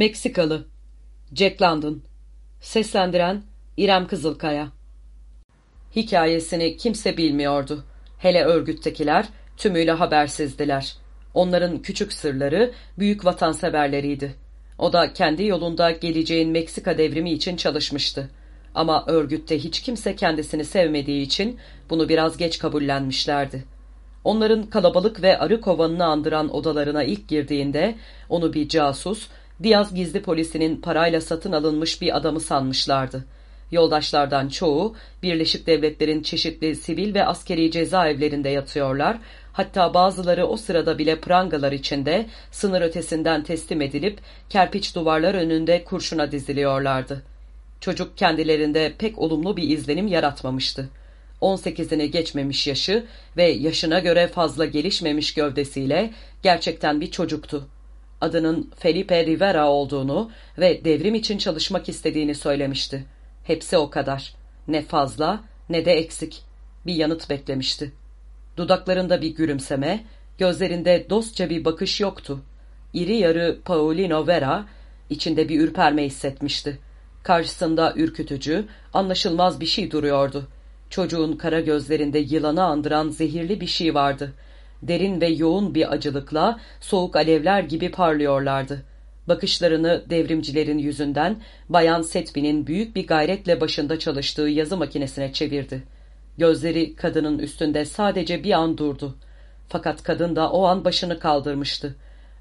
Meksikalı Jack London Seslendiren İrem Kızılkaya Hikayesini kimse bilmiyordu. Hele örgüttekiler tümüyle habersizdiler. Onların küçük sırları büyük vatanseverleriydi. O da kendi yolunda geleceğin Meksika devrimi için çalışmıştı. Ama örgütte hiç kimse kendisini sevmediği için bunu biraz geç kabullenmişlerdi. Onların kalabalık ve arı kovanını andıran odalarına ilk girdiğinde onu bir casus, Diaz gizli polisinin parayla satın alınmış bir adamı sanmışlardı. Yoldaşlardan çoğu Birleşik Devletler'in çeşitli sivil ve askeri cezaevlerinde yatıyorlar, hatta bazıları o sırada bile prangalar içinde sınır ötesinden teslim edilip kerpiç duvarlar önünde kurşuna diziliyorlardı. Çocuk kendilerinde pek olumlu bir izlenim yaratmamıştı. 18'ini geçmemiş yaşı ve yaşına göre fazla gelişmemiş gövdesiyle gerçekten bir çocuktu. Adının Felipe Rivera olduğunu ve devrim için çalışmak istediğini söylemişti. Hepsi o kadar. Ne fazla ne de eksik. Bir yanıt beklemişti. Dudaklarında bir gülümseme, gözlerinde dostça bir bakış yoktu. İri yarı Paulino Vera içinde bir ürperme hissetmişti. Karşısında ürkütücü, anlaşılmaz bir şey duruyordu. Çocuğun kara gözlerinde yılanı andıran zehirli bir şey vardı. Derin ve yoğun bir acılıkla soğuk alevler gibi parlıyorlardı. Bakışlarını devrimcilerin yüzünden Bayan Setbi'nin büyük bir gayretle başında çalıştığı yazı makinesine çevirdi. Gözleri kadının üstünde sadece bir an durdu. Fakat kadın da o an başını kaldırmıştı.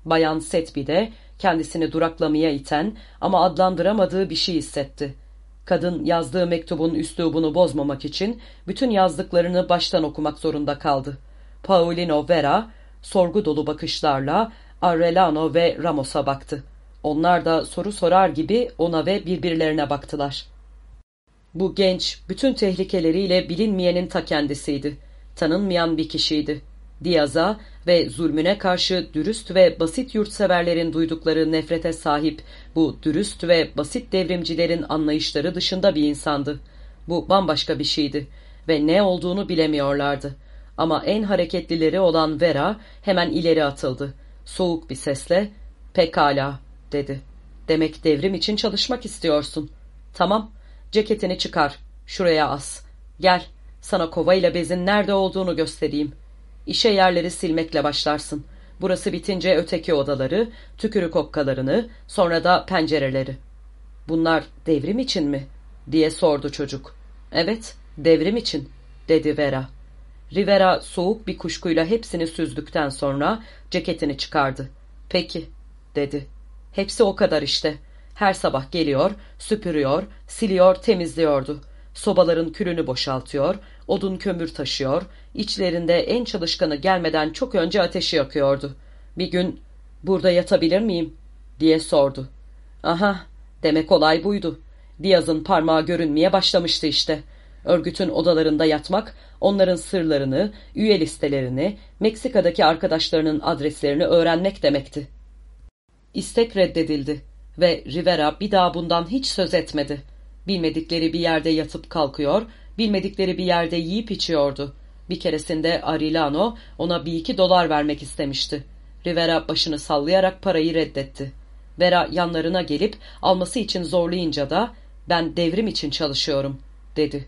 Bayan Setbi de kendisini duraklamaya iten ama adlandıramadığı bir şey hissetti. Kadın yazdığı mektubun üslubunu bozmamak için bütün yazdıklarını baştan okumak zorunda kaldı. Paulino Vera sorgu dolu bakışlarla Arrelano ve Ramos'a baktı. Onlar da soru sorar gibi ona ve birbirlerine baktılar. Bu genç, bütün tehlikeleriyle bilinmeyenin ta kendisiydi. Tanınmayan bir kişiydi. Diaz'a ve zulmüne karşı dürüst ve basit yurtseverlerin duydukları nefrete sahip bu dürüst ve basit devrimcilerin anlayışları dışında bir insandı. Bu bambaşka bir şeydi ve ne olduğunu bilemiyorlardı. Ama en hareketlileri olan Vera hemen ileri atıldı. Soğuk bir sesle, ''Pekala'' dedi. ''Demek devrim için çalışmak istiyorsun. Tamam, ceketini çıkar, şuraya as. Gel, sana kova ile bezin nerede olduğunu göstereyim.'' İşe yerleri silmekle başlarsın. Burası bitince öteki odaları, tükürük okkalarını, sonra da pencereleri. Bunlar devrim için mi? diye sordu çocuk. Evet, devrim için, dedi Vera. Rivera soğuk bir kuşkuyla hepsini süzdükten sonra ceketini çıkardı. Peki, dedi. Hepsi o kadar işte. Her sabah geliyor, süpürüyor, siliyor, temizliyordu. Sobaların külünü boşaltıyor, odun kömür taşıyor, içlerinde en çalışkanı gelmeden çok önce ateşi yakıyordu. Bir gün, burada yatabilir miyim? diye sordu. Aha, demek olay buydu. Diaz'ın parmağı görünmeye başlamıştı işte. Örgütün odalarında yatmak, onların sırlarını, üye listelerini, Meksika'daki arkadaşlarının adreslerini öğrenmek demekti. İstek reddedildi ve Rivera bir daha bundan hiç söz etmedi. Bilmedikleri bir yerde yatıp kalkıyor, bilmedikleri bir yerde yiyip içiyordu. Bir keresinde Arilano ona bir iki dolar vermek istemişti. Rivera başını sallayarak parayı reddetti. Vera yanlarına gelip alması için zorlayınca da ben devrim için çalışıyorum dedi.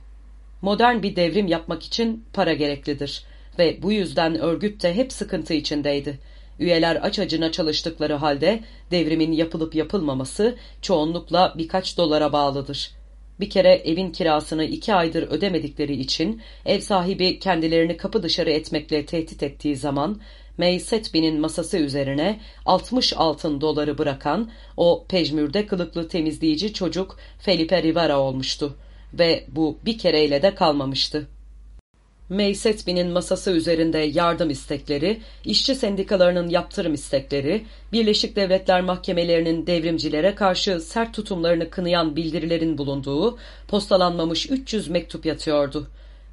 Modern bir devrim yapmak için para gereklidir ve bu yüzden örgüt de hep sıkıntı içindeydi. Üyeler aç acına çalıştıkları halde devrimin yapılıp yapılmaması çoğunlukla birkaç dolara bağlıdır. Bir kere evin kirasını iki aydır ödemedikleri için ev sahibi kendilerini kapı dışarı etmekle tehdit ettiği zaman May Setby'nin masası üzerine 60 altın doları bırakan o pejmürde kılıklı temizleyici çocuk Felipe Rivera olmuştu ve bu bir kereyle de kalmamıştı. May Setby'nin masası üzerinde yardım istekleri, işçi sendikalarının yaptırım istekleri, Birleşik Devletler Mahkemelerinin devrimcilere karşı sert tutumlarını kınayan bildirilerin bulunduğu postalanmamış 300 mektup yatıyordu.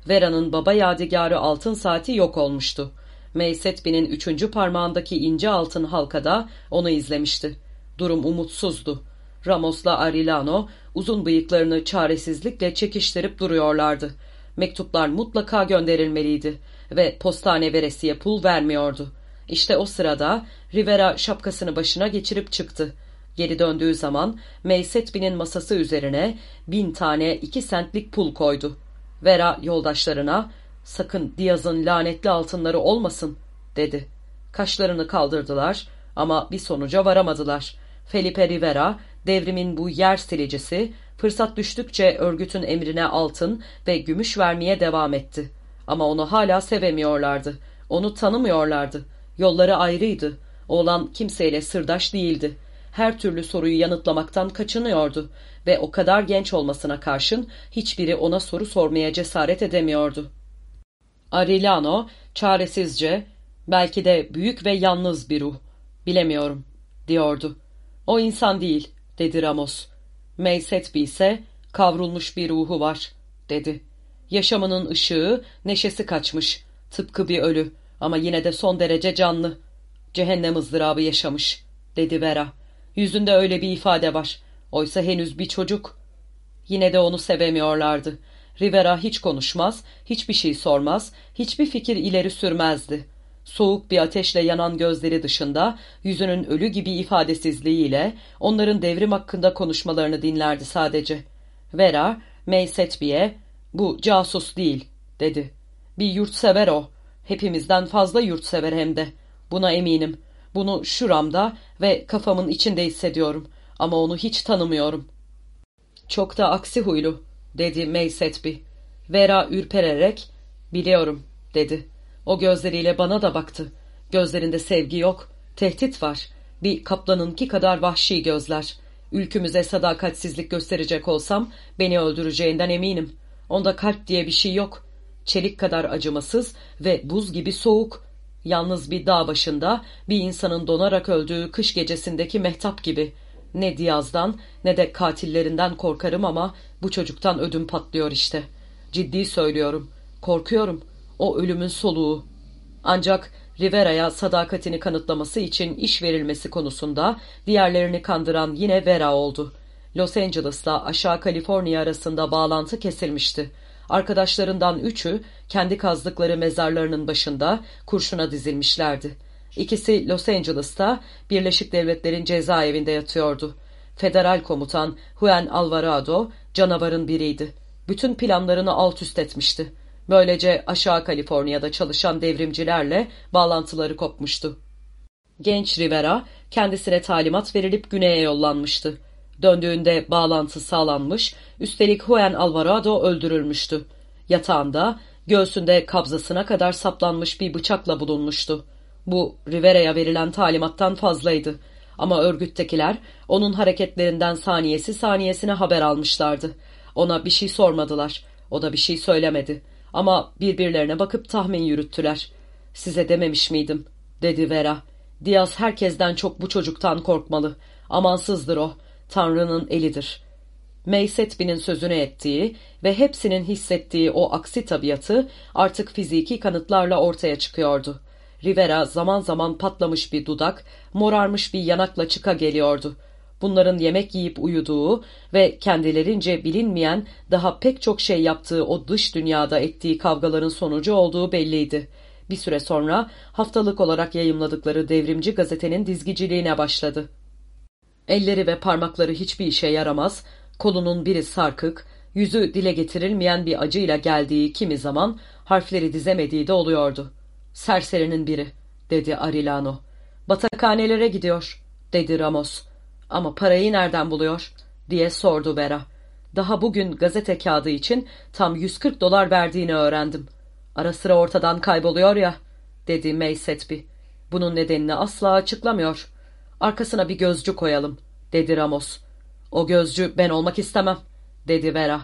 Vera'nın baba yadigarı altın saati yok olmuştu. May Setby'nin üçüncü parmağındaki ince altın halkada onu izlemişti. Durum umutsuzdu. Ramos'la Arilano uzun bıyıklarını çaresizlikle çekiştirip duruyorlardı. Mektuplar mutlaka gönderilmeliydi ve postane veresiye pul vermiyordu. İşte o sırada Rivera şapkasını başına geçirip çıktı. Geri döndüğü zaman Meysetbi'nin masası üzerine bin tane iki sentlik pul koydu. Vera yoldaşlarına sakın Diaz'ın lanetli altınları olmasın dedi. Kaşlarını kaldırdılar ama bir sonuca varamadılar. Felipe Rivera devrimin bu yer silicisi fırsat düştükçe örgütün emrine altın ve gümüş vermeye devam etti. Ama onu hala sevemiyorlardı. Onu tanımıyorlardı. Yolları ayrıydı. Oğlan kimseyle sırdaş değildi. Her türlü soruyu yanıtlamaktan kaçınıyordu ve o kadar genç olmasına karşın hiçbiri ona soru sormaya cesaret edemiyordu. Arilano çaresizce, belki de büyük ve yalnız bir ruh, bilemiyorum, diyordu. O insan değil, dedi Ramos. Meysetbi ise kavrulmuş bir ruhu var, dedi. Yaşamının ışığı, neşesi kaçmış, tıpkı bir ölü ama yine de son derece canlı. Cehennem ızdırabı yaşamış, dedi Vera. Yüzünde öyle bir ifade var. Oysa henüz bir çocuk. Yine de onu sevemiyorlardı. Rivera hiç konuşmaz, hiçbir şey sormaz, hiçbir fikir ileri sürmezdi. Soğuk bir ateşle yanan gözleri dışında yüzünün ölü gibi ifadesizliğiyle onların devrim hakkında konuşmalarını dinlerdi sadece. Vera, Meysetbi'ye bu casus değil dedi. Bir yurtsever o. Hepimizden fazla yurtsever hem de. Buna eminim. Bunu şuramda ve kafamın içinde hissediyorum. Ama onu hiç tanımıyorum. Çok da aksi huylu dedi Meysetbi. Vera ürpererek biliyorum dedi. O gözleriyle bana da baktı. Gözlerinde sevgi yok, tehdit var. Bir kaplanınki kadar vahşi gözler. Ülkümüze sadakatsizlik gösterecek olsam beni öldüreceğinden eminim. Onda kalp diye bir şey yok. Çelik kadar acımasız ve buz gibi soğuk. Yalnız bir dağ başında bir insanın donarak öldüğü kış gecesindeki mehtap gibi. Ne Diyaz'dan ne de katillerinden korkarım ama bu çocuktan ödüm patlıyor işte. Ciddi söylüyorum. Korkuyorum. O ölümün soluğu. Ancak Rivera'ya sadakatini kanıtlaması için iş verilmesi konusunda diğerlerini kandıran yine Vera oldu. Los Angeles'la aşağı Kaliforniya arasında bağlantı kesilmişti. Arkadaşlarından üçü kendi kazdıkları mezarlarının başında kurşuna dizilmişlerdi. İkisi Los Angeles'ta Birleşik Devletler'in cezaevinde yatıyordu. Federal komutan Juan Alvarado canavarın biriydi. Bütün planlarını alt üst etmişti. Böylece aşağı Kaliforniya'da çalışan devrimcilerle bağlantıları kopmuştu. Genç Rivera kendisine talimat verilip güneye yollanmıştı. Döndüğünde bağlantı sağlanmış, üstelik Juan Alvarado öldürülmüştü. Yatağında, göğsünde kabzasına kadar saplanmış bir bıçakla bulunmuştu. Bu Rivera'ya verilen talimattan fazlaydı. Ama örgüttekiler onun hareketlerinden saniyesi saniyesine haber almışlardı. Ona bir şey sormadılar. O da bir şey söylemedi. Ama birbirlerine bakıp tahmin yürüttüler. Size dememiş miydim? dedi Vera. Diaz herkesten çok bu çocuktan korkmalı. Amansızdır o. Tanrı'nın elidir. Meysetbi'nin sözünü ettiği ve hepsinin hissettiği o aksi tabiatı artık fiziki kanıtlarla ortaya çıkıyordu. Rivera zaman zaman patlamış bir dudak, morarmış bir yanakla çıka geliyordu. Bunların yemek yiyip uyuduğu ve kendilerince bilinmeyen daha pek çok şey yaptığı o dış dünyada ettiği kavgaların sonucu olduğu belliydi. Bir süre sonra haftalık olarak yayımladıkları devrimci gazetenin dizgiciliğine başladı. Elleri ve parmakları hiçbir işe yaramaz, kolunun biri sarkık, yüzü dile getirilmeyen bir acıyla geldiği kimi zaman harfleri dizemediği de oluyordu. Serserinin biri, dedi Arilano. Batakhanelere gidiyor, dedi Ramos. Ama parayı nereden buluyor, diye sordu Vera. Daha bugün gazete kağıdı için tam 140 dolar verdiğini öğrendim. Ara sıra ortadan kayboluyor ya, dedi May Setby. Bunun nedenini asla açıklamıyor. Arkasına bir gözcü koyalım, dedi Ramos. O gözcü ben olmak istemem, dedi Vera.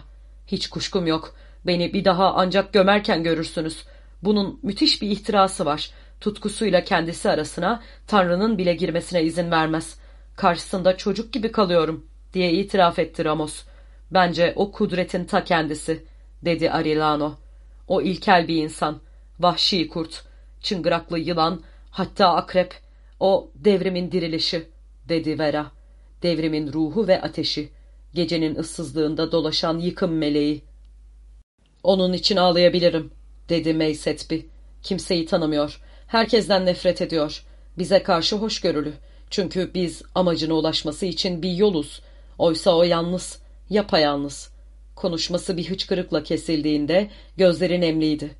Hiç kuşkum yok. Beni bir daha ancak gömerken görürsünüz. Bunun müthiş bir ihtirası var. Tutkusuyla kendisi arasına Tanrı'nın bile girmesine izin vermez. Karşısında çocuk gibi kalıyorum, diye itiraf etti Ramos. Bence o kudretin ta kendisi, dedi Arilano. O ilkel bir insan, vahşi kurt, çıngıraklı yılan, hatta akrep. O devrimin dirilişi, dedi Vera. Devrimin ruhu ve ateşi, gecenin ıssızlığında dolaşan yıkım meleği. Onun için ağlayabilirim, dedi Meysetbi. Kimseyi tanımıyor, herkesten nefret ediyor. Bize karşı hoşgörülü. Çünkü biz amacına ulaşması için bir yoluz. Oysa o yalnız, yapayalnız. Konuşması bir hıçkırıkla kesildiğinde gözleri nemliydi.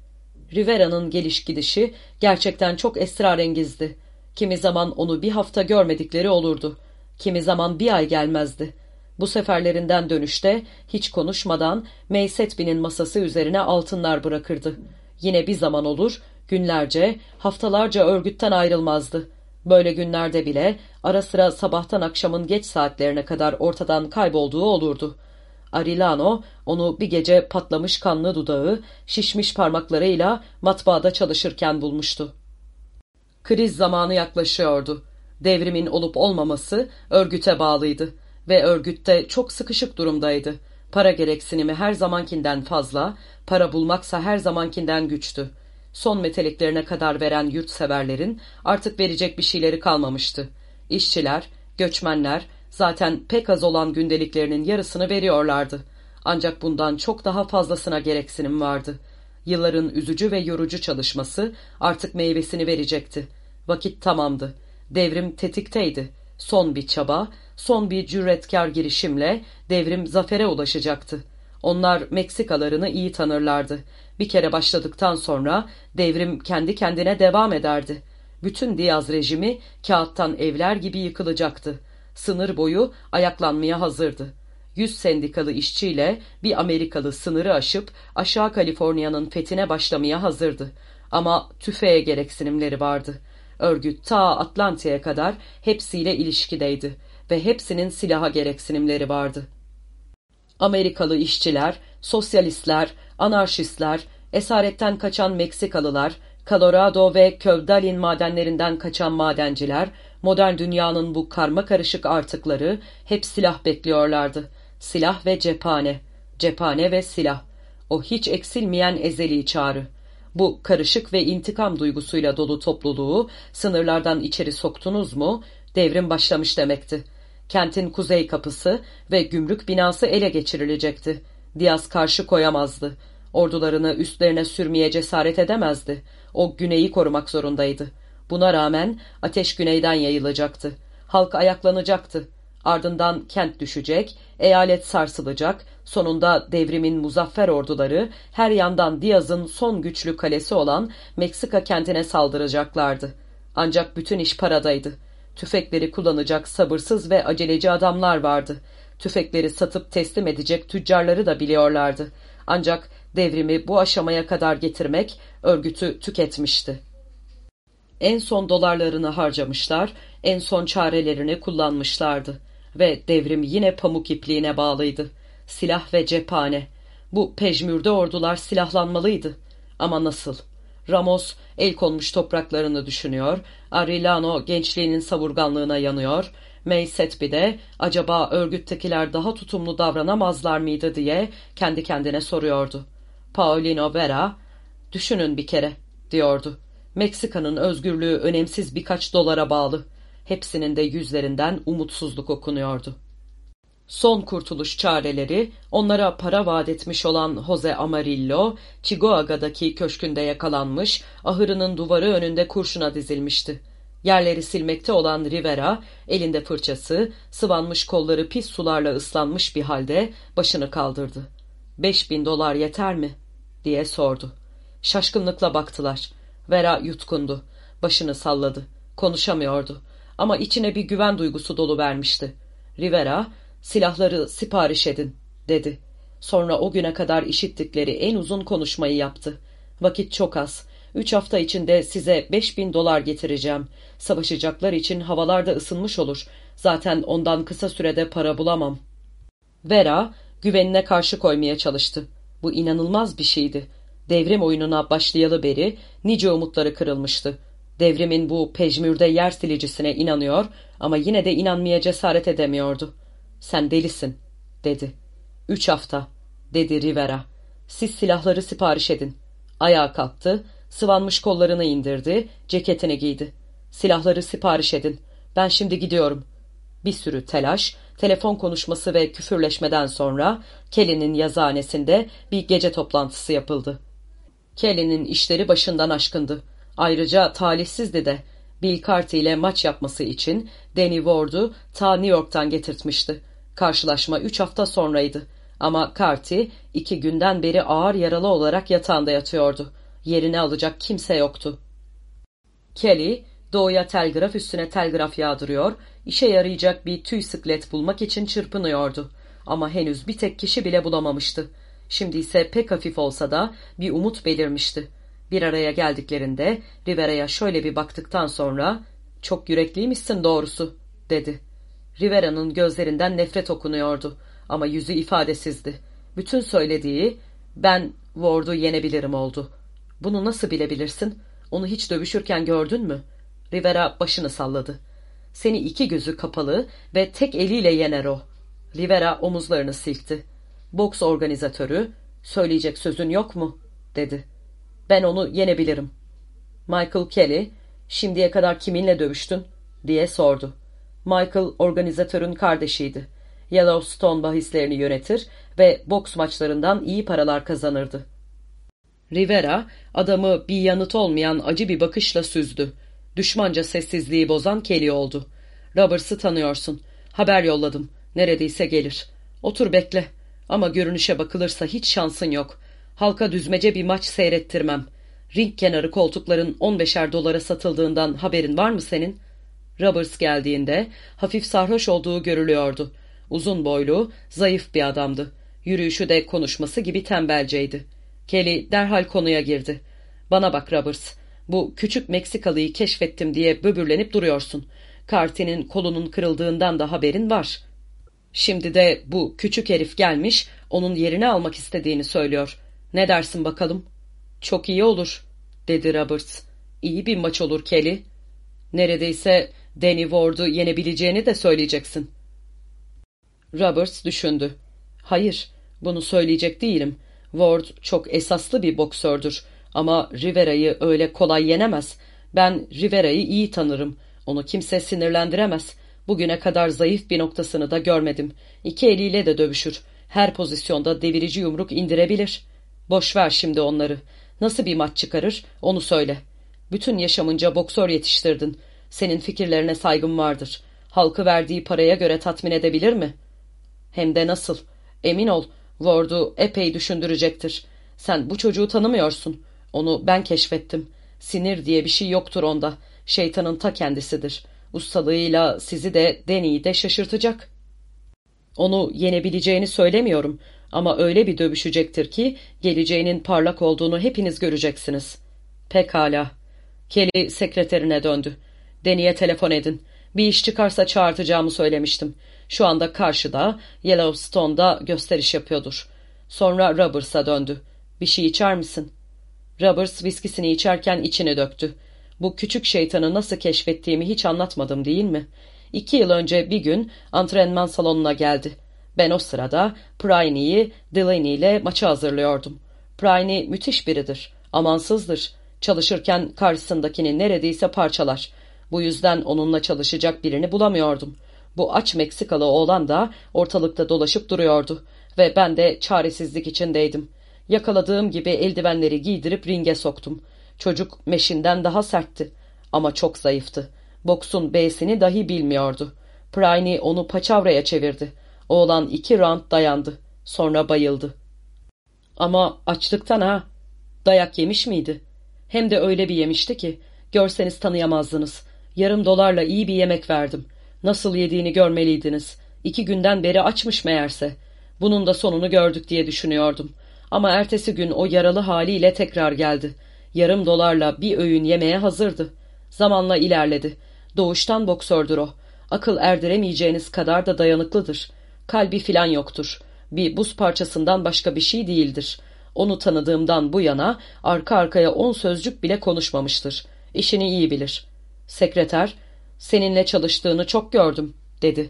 Rivera'nın geliş gidişi gerçekten çok esrarengizdi. Kimi zaman onu bir hafta görmedikleri olurdu. Kimi zaman bir ay gelmezdi. Bu seferlerinden dönüşte hiç konuşmadan Meysetbi'nin masası üzerine altınlar bırakırdı. Yine bir zaman olur, günlerce, haftalarca örgütten ayrılmazdı. Böyle günlerde bile ara sıra sabahtan akşamın geç saatlerine kadar ortadan kaybolduğu olurdu. Arilano onu bir gece patlamış kanlı dudağı, şişmiş parmaklarıyla matbaada çalışırken bulmuştu. Kriz zamanı yaklaşıyordu. Devrimin olup olmaması örgüte bağlıydı ve örgütte çok sıkışık durumdaydı. Para gereksinimi her zamankinden fazla, para bulmaksa her zamankinden güçtü. Son meteliklerine kadar veren yurtseverlerin artık verecek bir şeyleri kalmamıştı. İşçiler, göçmenler zaten pek az olan gündeliklerinin yarısını veriyorlardı. Ancak bundan çok daha fazlasına gereksinim vardı. Yılların üzücü ve yorucu çalışması artık meyvesini verecekti. Vakit tamamdı. Devrim tetikteydi. Son bir çaba, son bir cüretkar girişimle devrim zafere ulaşacaktı. Onlar Meksikalarını iyi tanırlardı. Bir kere başladıktan sonra devrim kendi kendine devam ederdi. Bütün Diaz rejimi kağıttan evler gibi yıkılacaktı. Sınır boyu ayaklanmaya hazırdı. Yüz sendikalı işçiyle bir Amerikalı sınırı aşıp aşağı Kaliforniya'nın fethine başlamaya hazırdı. Ama tüfeğe gereksinimleri vardı. Örgüt ta Atlantik'e kadar hepsiyle ilişkideydi ve hepsinin silaha gereksinimleri vardı. Amerikalı işçiler, sosyalistler, anarşistler, esaretten kaçan Meksikalılar, Colorado ve Kövdalin madenlerinden kaçan madenciler, modern dünyanın bu karma karışık artıkları hep silah bekliyorlardı. Silah ve cephane, cephane ve silah. O hiç eksilmeyen ezeli çağrı. Bu karışık ve intikam duygusuyla dolu topluluğu sınırlardan içeri soktunuz mu, devrim başlamış demekti. Kentin kuzey kapısı ve gümrük binası ele geçirilecekti. Diaz karşı koyamazdı. Ordularını üstlerine sürmeye cesaret edemezdi. O güneyi korumak zorundaydı. Buna rağmen ateş güneyden yayılacaktı. Halk ayaklanacaktı. Ardından kent düşecek, eyalet sarsılacak, sonunda devrimin muzaffer orduları her yandan Diaz'ın son güçlü kalesi olan Meksika kentine saldıracaklardı. Ancak bütün iş paradaydı. Tüfekleri kullanacak sabırsız ve aceleci adamlar vardı. Tüfekleri satıp teslim edecek tüccarları da biliyorlardı. Ancak devrimi bu aşamaya kadar getirmek örgütü tüketmişti. En son dolarlarını harcamışlar, en son çarelerini kullanmışlardı. Ve devrim yine pamuk ipliğine bağlıydı. Silah ve cephane. Bu pejmürde ordular silahlanmalıydı. Ama nasıl? Ramos el konmuş topraklarını düşünüyor, Arilano gençliğinin savurganlığına yanıyor, Meysetbi de acaba örgüttekiler daha tutumlu davranamazlar mıydı diye kendi kendine soruyordu. Paulino Vera, düşünün bir kere, diyordu. Meksika'nın özgürlüğü önemsiz birkaç dolara bağlı. Hepsinin de yüzlerinden umutsuzluk okunuyordu. Son kurtuluş çareleri onlara para vaat etmiş olan Jose Amarillo, Chigoaga'daki köşkünde yakalanmış, ahırının duvarı önünde kurşuna dizilmişti. Yerleri silmekte olan Rivera, elinde fırçası, sıvanmış kolları pis sularla ıslanmış bir halde başını kaldırdı. Beş bin dolar yeter mi? diye sordu. Şaşkınlıkla baktılar. Vera yutkundu. Başını salladı. Konuşamıyordu. Ama içine bir güven duygusu dolu vermişti. Rivera, silahları sipariş edin, dedi. Sonra o güne kadar işittikleri en uzun konuşmayı yaptı. Vakit çok az. Üç hafta içinde size beş bin dolar getireceğim. Savaşacaklar için havalarda ısınmış olur. Zaten ondan kısa sürede para bulamam. Vera, güvenine karşı koymaya çalıştı. Bu inanılmaz bir şeydi. Devrim oyununa başlayalı beri nice umutları kırılmıştı. Devrimin bu pejmürde yer silicisine inanıyor ama yine de inanmaya cesaret edemiyordu. Sen delisin, dedi. Üç hafta, dedi Rivera. Siz silahları sipariş edin. Ayağa kalktı, sıvanmış kollarını indirdi, ceketini giydi. Silahları sipariş edin. Ben şimdi gidiyorum. Bir sürü telaş, telefon konuşması ve küfürleşmeden sonra Kelly'nin yazıhanesinde bir gece toplantısı yapıldı. Kelly'nin işleri başından aşkındı. Ayrıca talihsizdi de. Bill Carty ile maç yapması için Danny Ward'u ta New York'tan getirtmişti. Karşılaşma üç hafta sonraydı. Ama Carty iki günden beri ağır yaralı olarak yatağında yatıyordu. Yerini alacak kimse yoktu. Kelly, doğuya telgraf üstüne telgraf yağdırıyor, işe yarayacak bir tüy sıklet bulmak için çırpınıyordu. Ama henüz bir tek kişi bile bulamamıştı. Şimdi ise pek hafif olsa da bir umut belirmişti. Bir araya geldiklerinde Rivera'ya şöyle bir baktıktan sonra ''Çok yürekliymişsin doğrusu'' dedi. Rivera'nın gözlerinden nefret okunuyordu ama yüzü ifadesizdi. Bütün söylediği ''Ben Ward'u yenebilirim'' oldu. ''Bunu nasıl bilebilirsin? Onu hiç dövüşürken gördün mü?'' Rivera başını salladı. ''Seni iki gözü kapalı ve tek eliyle yener o.'' Rivera omuzlarını silkti. Boks organizatörü ''Söyleyecek sözün yok mu?'' dedi. Ben onu yenebilirim. Michael Kelly, şimdiye kadar kiminle dövüştün? diye sordu. Michael organizatörün kardeşiydi. Yellowstone bahislerini yönetir ve boks maçlarından iyi paralar kazanırdı. Rivera, adamı bir yanıt olmayan acı bir bakışla süzdü. Düşmanca sessizliği bozan Kelly oldu. Roberts'ı tanıyorsun. Haber yolladım. Neredeyse gelir. Otur bekle. Ama görünüşe bakılırsa hiç şansın yok. Halka düzmece bir maç seyrettirmem. Ring kenarı koltukların 15'er dolara satıldığından haberin var mı senin? Roberts geldiğinde hafif sarhoş olduğu görülüyordu. Uzun boylu, zayıf bir adamdı. Yürüyüşü de konuşması gibi tembelceydi. Kelly derhal konuya girdi. Bana bak Roberts, bu küçük Meksikalıyı keşfettim diye böbürlenip duruyorsun. Carty'nin kolunun kırıldığından da haberin var. Şimdi de bu küçük herif gelmiş, onun yerini almak istediğini söylüyor. Ne dersin bakalım? Çok iyi olur, dedi Roberts. İyi bir maç olur Kelly. Neredeyse Danny Ward'u yenebileceğini de söyleyeceksin. Roberts düşündü. Hayır, bunu söyleyecek değilim. Ward çok esaslı bir boksördür. Ama Rivera'yı öyle kolay yenemez. Ben Rivera'yı iyi tanırım. Onu kimse sinirlendiremez. Bugüne kadar zayıf bir noktasını da görmedim. İki eliyle de dövüşür. Her pozisyonda devirici yumruk indirebilir. Boş ver şimdi onları. Nasıl bir maç çıkarır onu söyle. Bütün yaşamınca boksör yetiştirdin. Senin fikirlerine saygım vardır. Halkı verdiği paraya göre tatmin edebilir mi? Hem de nasıl? Emin ol, Ward'u epey düşündürecektir. Sen bu çocuğu tanımıyorsun. Onu ben keşfettim. Sinir diye bir şey yoktur onda. Şeytanın ta kendisidir. Ustalığıyla sizi de Deni'yi de şaşırtacak. Onu yenebileceğini söylemiyorum. Ama öyle bir dövüşecektir ki geleceğinin parlak olduğunu hepiniz göreceksiniz. Pekala. Kelly sekreterine döndü. Deni'ye telefon edin. Bir iş çıkarsa çağırtacağımı söylemiştim. Şu anda karşıda Yellowstone'da gösteriş yapıyordur. Sonra Roberts'a döndü. Bir şey içer misin? Roberts viskisini içerken içine döktü. Bu küçük şeytanı nasıl keşfettiğimi hiç anlatmadım değil mi? İki yıl önce bir gün antrenman salonuna geldi. Ben o sırada Pryne'yi Delaney ile maça hazırlıyordum. Pryne müthiş biridir, amansızdır. Çalışırken karşısındakini neredeyse parçalar. Bu yüzden onunla çalışacak birini bulamıyordum. Bu aç Meksikalı oğlan da ortalıkta dolaşıp duruyordu ve ben de çaresizlik içindeydim. Yakaladığım gibi eldivenleri giydirip ringe soktum. Çocuk meşinden daha sertti ama çok zayıftı. Boksun B'sini dahi bilmiyordu. Pryne onu paçavraya çevirdi. Oğlan iki round dayandı. Sonra bayıldı. Ama açlıktan ha. Dayak yemiş miydi? Hem de öyle bir yemişti ki görseniz tanıyamazdınız. Yarım dolarla iyi bir yemek verdim. Nasıl yediğini görmeliydiniz. İki günden beri açmış meğerse. Bunun da sonunu gördük diye düşünüyordum. Ama ertesi gün o yaralı haliyle tekrar geldi. Yarım dolarla bir öğün yemeye hazırdı. Zamanla ilerledi. Doğuştan boksördür o. Akıl erdiremeyeceğiniz kadar da dayanıklıdır. Kalbi filan yoktur. Bir buz parçasından başka bir şey değildir. Onu tanıdığımdan bu yana arka arkaya on sözcük bile konuşmamıştır. İşini iyi bilir. Sekreter, seninle çalıştığını çok gördüm, dedi.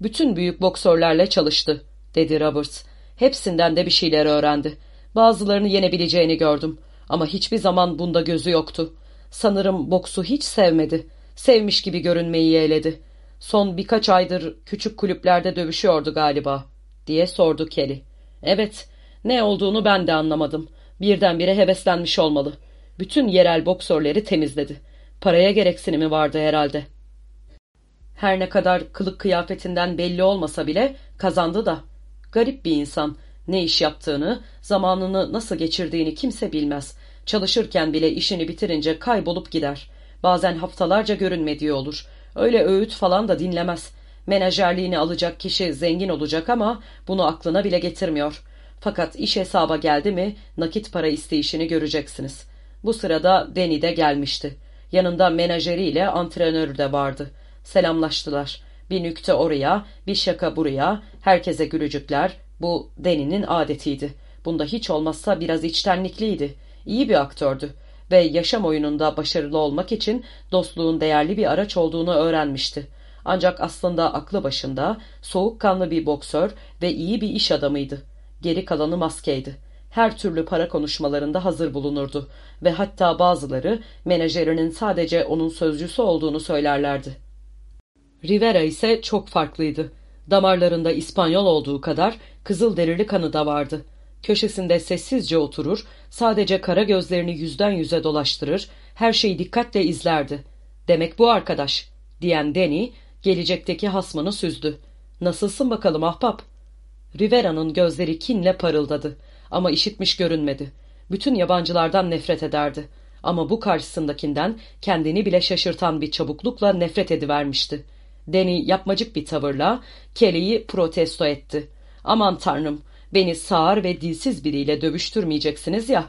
Bütün büyük boksörlerle çalıştı, dedi Roberts. Hepsinden de bir şeyler öğrendi. Bazılarını yenebileceğini gördüm. Ama hiçbir zaman bunda gözü yoktu. Sanırım boksu hiç sevmedi. Sevmiş gibi görünmeyi yeğledi. Son birkaç aydır küçük kulüplerde dövüşüyordu galiba, diye sordu Kelly. Evet, ne olduğunu ben de anlamadım. Birdenbire heveslenmiş olmalı. Bütün yerel boksörleri temizledi. Paraya gereksinimi vardı herhalde. Her ne kadar kılık kıyafetinden belli olmasa bile kazandı da. Garip bir insan. Ne iş yaptığını, zamanını nasıl geçirdiğini kimse bilmez. Çalışırken bile işini bitirince kaybolup gider. Bazen haftalarca görünmediği olur. Öyle öğüt falan da dinlemez. Menajerliğini alacak kişi zengin olacak ama bunu aklına bile getirmiyor. Fakat iş hesaba geldi mi nakit para isteyişini göreceksiniz. Bu sırada Deni de gelmişti. Yanında menajeriyle antrenörü de vardı. Selamlaştılar. Bir nükte oraya, bir şaka buraya, herkese gülücükler. Bu Deni'nin adetiydi. Bunda hiç olmazsa biraz içtenlikliydi. İyi bir aktördü ve yaşam oyununda başarılı olmak için dostluğun değerli bir araç olduğunu öğrenmişti. Ancak aslında aklı başında, soğukkanlı bir boksör ve iyi bir iş adamıydı. Geri kalanı maskeydi. Her türlü para konuşmalarında hazır bulunurdu ve hatta bazıları menajerinin sadece onun sözcüsü olduğunu söylerlerdi. Rivera ise çok farklıydı. Damarlarında İspanyol olduğu kadar kızıl derili kanı da vardı. Köşesinde sessizce oturur, sadece kara gözlerini yüzden yüze dolaştırır, her şeyi dikkatle izlerdi. Demek bu arkadaş, diyen Deni, gelecekteki hasmını süzdü. Nasılsın bakalım ahbap? Rivera'nın gözleri kinle parıldadı ama işitmiş görünmedi. Bütün yabancılardan nefret ederdi. Ama bu karşısındakinden kendini bile şaşırtan bir çabuklukla nefret edivermişti. Deni yapmacık bir tavırla Kelly'yi protesto etti. Aman tanrım, beni sağır ve dilsiz biriyle dövüştürmeyeceksiniz ya.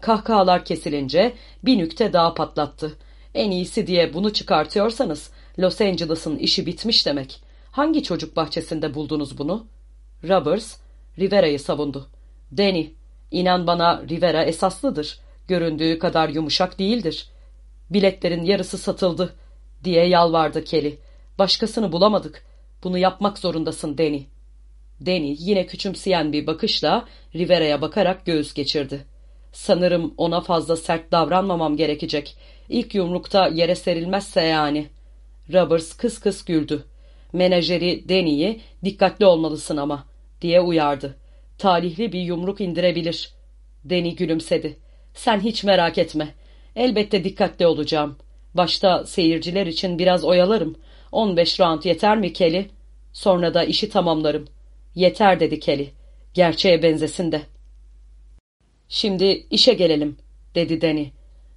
Kahkahalar kesilince bir nükte daha patlattı. En iyisi diye bunu çıkartıyorsanız Los Angeles'ın işi bitmiş demek. Hangi çocuk bahçesinde buldunuz bunu? Roberts, Rivera'yı savundu. Danny, inan bana Rivera esaslıdır. Göründüğü kadar yumuşak değildir. Biletlerin yarısı satıldı, diye yalvardı Kelly. Başkasını bulamadık. Bunu yapmak zorundasın Danny. Danny yine küçümseyen bir bakışla Rivera'ya bakarak göğüs geçirdi. Sanırım ona fazla sert davranmamam gerekecek. İlk yumrukta yere serilmezse yani. Roberts kıs kıs güldü. Menajeri Danny'yi dikkatli olmalısın ama diye uyardı. Talihli bir yumruk indirebilir. Danny gülümsedi. Sen hiç merak etme. Elbette dikkatli olacağım. Başta seyirciler için biraz oyalarım. 15 round yeter mi Kelly? Sonra da işi tamamlarım. Yeter dedi Kelly. Gerçeğe benzesin de. Şimdi işe gelelim dedi Danny.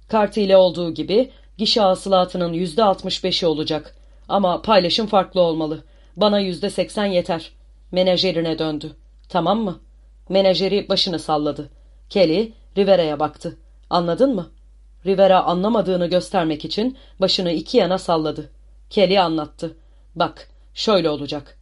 Kartı ile olduğu gibi gişe hasılatının yüzde altmış beşi olacak. Ama paylaşım farklı olmalı. Bana yüzde seksen yeter. Menajerine döndü. Tamam mı? Menajeri başını salladı. Kelly Rivera'ya baktı. Anladın mı? Rivera anlamadığını göstermek için başını iki yana salladı. Kelly anlattı. Bak, şöyle olacak.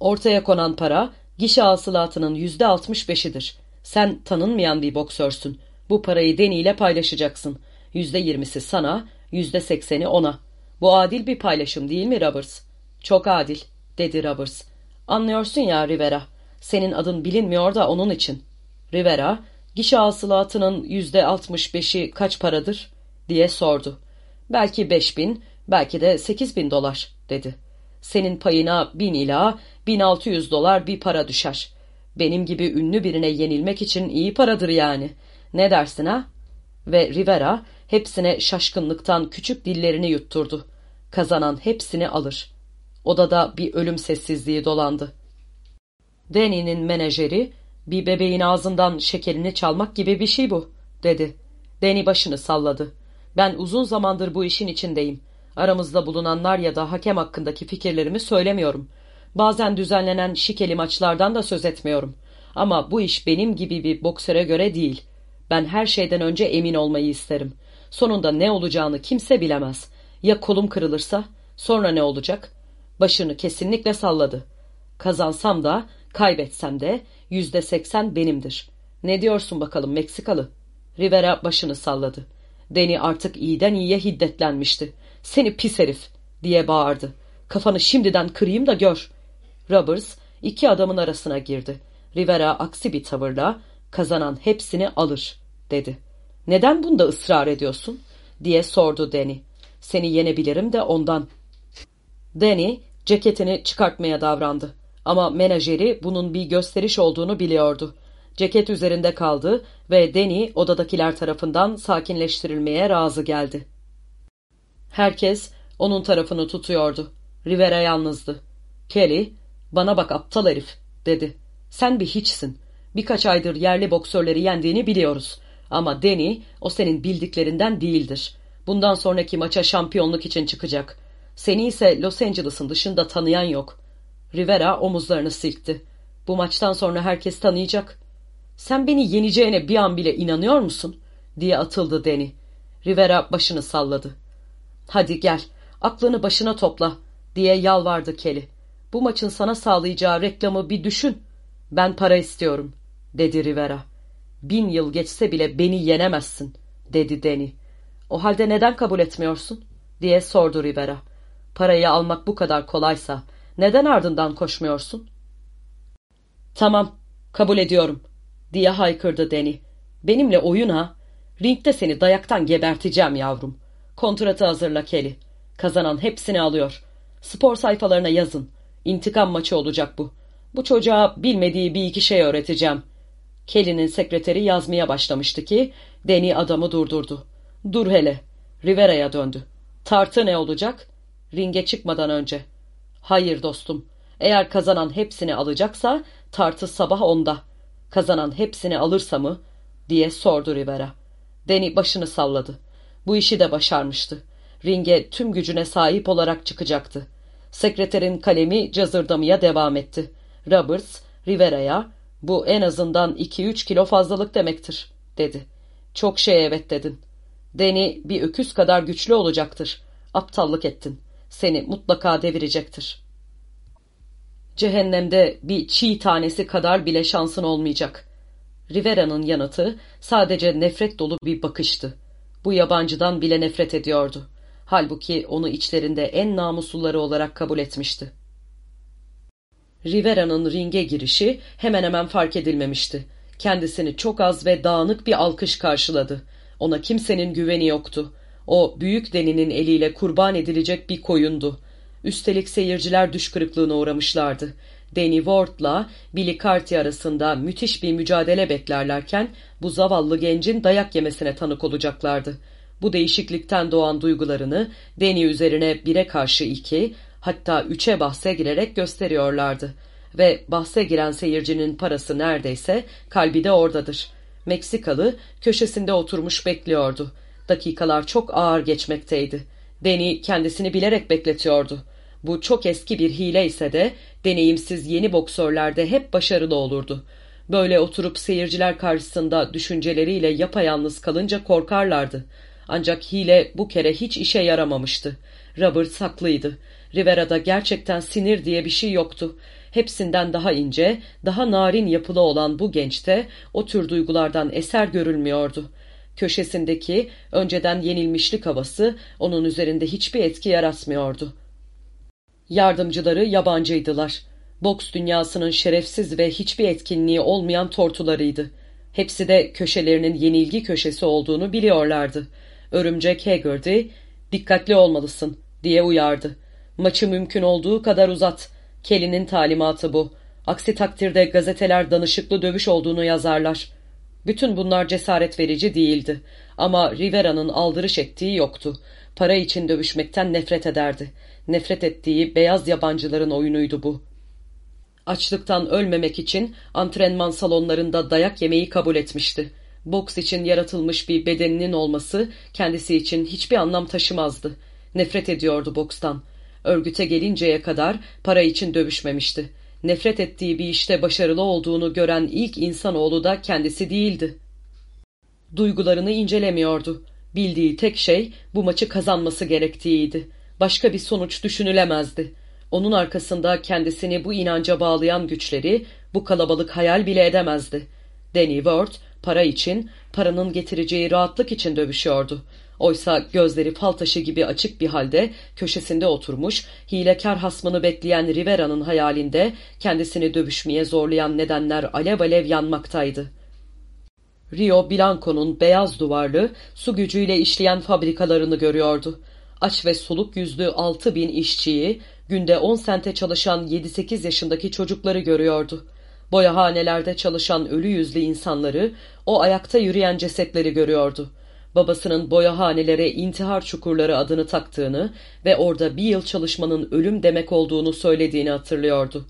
Ortaya konan para, gişe hasılatının yüzde altmış beşidir. Sen tanınmayan bir boksörsün. Bu parayı Deni ile paylaşacaksın. Yüzde yirmisi sana, yüzde sekseni ona. Bu adil bir paylaşım değil mi Roberts? Çok adil, dedi Roberts. Anlıyorsun ya Rivera. Senin adın bilinmiyor da onun için. Rivera, gişe hasılatının yüzde altmış beşi kaç paradır? diye sordu. Belki beş bin, belki de sekiz bin dolar, dedi. Senin payına bin ila bin altı yüz dolar bir para düşer. Benim gibi ünlü birine yenilmek için iyi paradır yani. Ne dersin ha? Ve Rivera hepsine şaşkınlıktan küçük dillerini yutturdu. Kazanan hepsini alır. Odada bir ölüm sessizliği dolandı. Danny'nin menajeri, bir bebeğin ağzından şekerini çalmak gibi bir şey bu, dedi. Danny başını salladı. Ben uzun zamandır bu işin içindeyim. Aramızda bulunanlar ya da hakem hakkındaki fikirlerimi söylemiyorum. Bazen düzenlenen şikeli maçlardan da söz etmiyorum. Ama bu iş benim gibi bir boksöre göre değil. Ben her şeyden önce emin olmayı isterim. Sonunda ne olacağını kimse bilemez. Ya kolum kırılırsa? Sonra ne olacak? Başını kesinlikle salladı. Kazansam da, kaybetsem de yüzde seksen benimdir. Ne diyorsun bakalım Meksikalı? Rivera başını salladı. Deni artık iyiden iyiye hiddetlenmişti. Seni pis herif diye bağırdı. Kafanı şimdiden kırayım da gör. Roberts iki adamın arasına girdi. Rivera aksi bir tavırla kazanan hepsini alır dedi. Neden bunda ısrar ediyorsun? diye sordu Danny. Seni yenebilirim de ondan. Danny ceketini çıkartmaya davrandı. Ama menajeri bunun bir gösteriş olduğunu biliyordu. Ceket üzerinde kaldı ve Danny odadakiler tarafından sakinleştirilmeye razı geldi. Herkes onun tarafını tutuyordu. Rivera yalnızdı. Kelly, bana bak aptal herif, dedi. Sen bir hiçsin. Birkaç aydır yerli boksörleri yendiğini biliyoruz. Ama Danny, o senin bildiklerinden değildir. Bundan sonraki maça şampiyonluk için çıkacak. Seni ise Los Angeles'ın dışında tanıyan yok. Rivera omuzlarını silkti. Bu maçtan sonra herkes tanıyacak. Sen beni yeneceğine bir an bile inanıyor musun? diye atıldı Danny. Rivera başını salladı. Hadi gel, aklını başına topla, diye yalvardı Kelly. Bu maçın sana sağlayacağı reklamı bir düşün. Ben para istiyorum, dedi Rivera. Bin yıl geçse bile beni yenemezsin, dedi Danny. O halde neden kabul etmiyorsun? diye sordu Rivera. Parayı almak bu kadar kolaysa neden ardından koşmuyorsun? Tamam, kabul ediyorum, diye haykırdı Danny. Benimle oyun ha? Ringde seni dayaktan geberteceğim yavrum. Kontratı hazırla Kelly. Kazanan hepsini alıyor. Spor sayfalarına yazın. İntikam maçı olacak bu. Bu çocuğa bilmediği bir iki şey öğreteceğim. Kelly'nin sekreteri yazmaya başlamıştı ki Danny adamı durdurdu. Dur hele. Rivera'ya döndü. Tartı ne olacak? Ringe çıkmadan önce. Hayır dostum. Eğer kazanan hepsini alacaksa tartı sabah onda. Kazanan hepsini alırsa mı? diye sordu Rivera. Deni başını salladı. Bu işi de başarmıştı. Ringe tüm gücüne sahip olarak çıkacaktı. Sekreterin kalemi cazırdamaya devam etti. Roberts, Rivera'ya bu en azından iki üç kilo fazlalık demektir, dedi. Çok şey evet dedin. Deni bir öküz kadar güçlü olacaktır. Aptallık ettin. Seni mutlaka devirecektir. Cehennemde bir çiğ tanesi kadar bile şansın olmayacak. Rivera'nın yanıtı sadece nefret dolu bir bakıştı. Bu yabancıdan bile nefret ediyordu. Halbuki onu içlerinde en namusluları olarak kabul etmişti. Rivera'nın ringe girişi hemen hemen fark edilmemişti. Kendisini çok az ve dağınık bir alkış karşıladı. Ona kimsenin güveni yoktu. O büyük deninin eliyle kurban edilecek bir koyundu. Üstelik seyirciler düş kırıklığına uğramışlardı. Danny Ward'la Billy Carty arasında müthiş bir mücadele beklerlerken bu zavallı gencin dayak yemesine tanık olacaklardı. Bu değişiklikten doğan duygularını Danny üzerine bire karşı iki, hatta üçe bahse girerek gösteriyorlardı. Ve bahse giren seyircinin parası neredeyse kalbi de oradadır. Meksikalı köşesinde oturmuş bekliyordu. Dakikalar çok ağır geçmekteydi. Danny kendisini bilerek bekletiyordu. Bu çok eski bir hile ise de deneyimsiz yeni boksörlerde hep başarılı olurdu. Böyle oturup seyirciler karşısında düşünceleriyle yapayalnız kalınca korkarlardı. Ancak hile bu kere hiç işe yaramamıştı. Robert haklıydı. Rivera'da gerçekten sinir diye bir şey yoktu. Hepsinden daha ince, daha narin yapılı olan bu gençte o tür duygulardan eser görülmüyordu. Köşesindeki önceden yenilmişlik havası onun üzerinde hiçbir etki yaratmıyordu. Yardımcıları yabancıydılar. Boks dünyasının şerefsiz ve hiçbir etkinliği olmayan tortularıydı. Hepsi de köşelerinin yenilgi köşesi olduğunu biliyorlardı. Örümcek Haggerty, dikkatli olmalısın diye uyardı. Maçı mümkün olduğu kadar uzat. Kelly'nin talimatı bu. Aksi takdirde gazeteler danışıklı dövüş olduğunu yazarlar. Bütün bunlar cesaret verici değildi. Ama Rivera'nın aldırış ettiği yoktu. Para için dövüşmekten nefret ederdi. Nefret ettiği beyaz yabancıların oyunuydu bu. Açlıktan ölmemek için antrenman salonlarında dayak yemeyi kabul etmişti. Boks için yaratılmış bir bedeninin olması kendisi için hiçbir anlam taşımazdı. Nefret ediyordu bokstan. Örgüte gelinceye kadar para için dövüşmemişti. Nefret ettiği bir işte başarılı olduğunu gören ilk insanoğlu da kendisi değildi. Duygularını incelemiyordu. Bildiği tek şey bu maçı kazanması gerektiğiydi. Başka bir sonuç düşünülemezdi. Onun arkasında kendisini bu inanca bağlayan güçleri bu kalabalık hayal bile edemezdi. Danny Ward para için, paranın getireceği rahatlık için dövüşüyordu. Oysa gözleri fal taşı gibi açık bir halde köşesinde oturmuş, hilekar hasmını bekleyen Rivera'nın hayalinde kendisini dövüşmeye zorlayan nedenler alev alev yanmaktaydı. Rio Blanco'nun beyaz duvarlı, su gücüyle işleyen fabrikalarını görüyordu. Aç ve soluk yüzlü altı bin işçiyi, günde on sente çalışan yedi sekiz yaşındaki çocukları görüyordu. Boyahanelerde çalışan ölü yüzlü insanları, o ayakta yürüyen cesetleri görüyordu. Babasının boyahanelere intihar çukurları adını taktığını ve orada bir yıl çalışmanın ölüm demek olduğunu söylediğini hatırlıyordu.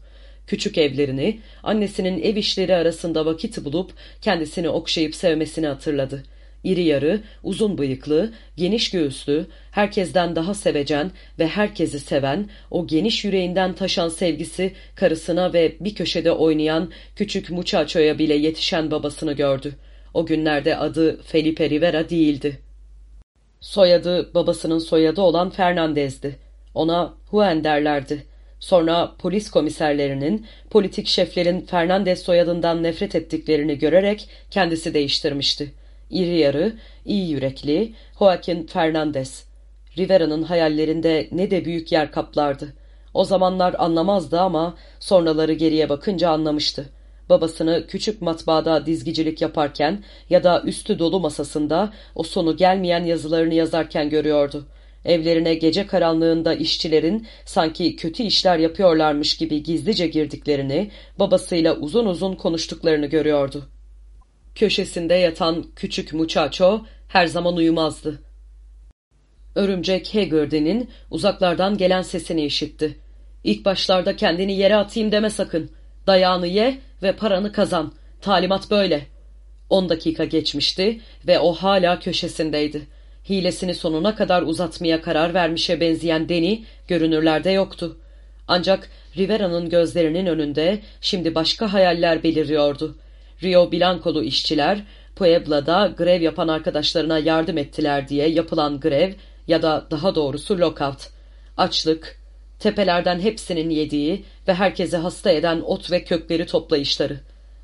Küçük evlerini, annesinin ev işleri arasında vakit bulup kendisini okşayıp sevmesini hatırladı. İri yarı, uzun bıyıklı, geniş göğüslü, herkesten daha sevecen ve herkesi seven, o geniş yüreğinden taşan sevgisi karısına ve bir köşede oynayan küçük muchacho'ya bile yetişen babasını gördü. O günlerde adı Felipe Rivera değildi. Soyadı babasının soyadı olan Fernandez'di. Ona Juan derlerdi. Sonra polis komiserlerinin, politik şeflerin Fernandez soyadından nefret ettiklerini görerek kendisi değiştirmişti. İri yarı, iyi yürekli, Joaquin Fernandez. Rivera'nın hayallerinde ne de büyük yer kaplardı. O zamanlar anlamazdı ama sonraları geriye bakınca anlamıştı. Babasını küçük matbaada dizgicilik yaparken ya da üstü dolu masasında o sonu gelmeyen yazılarını yazarken görüyordu. Evlerine gece karanlığında işçilerin sanki kötü işler yapıyorlarmış gibi gizlice girdiklerini, babasıyla uzun uzun konuştuklarını görüyordu. Köşesinde yatan küçük muchacho her zaman uyumazdı. Örümcek Hagrid'in uzaklardan gelen sesini işitti. İlk başlarda kendini yere atayım deme sakın. Dayağını ye ve paranı kazan. Talimat böyle. On dakika geçmişti ve o hala köşesindeydi. Hilesini sonuna kadar uzatmaya karar vermişe benzeyen Deni görünürlerde yoktu. Ancak Rivera'nın gözlerinin önünde şimdi başka hayaller beliriyordu. Rio Blancolu işçiler Puebla'da grev yapan arkadaşlarına yardım ettiler diye yapılan grev ya da daha doğrusu lockout. Açlık, tepelerden hepsinin yediği ve herkesi hasta eden ot ve kökleri toplayışları.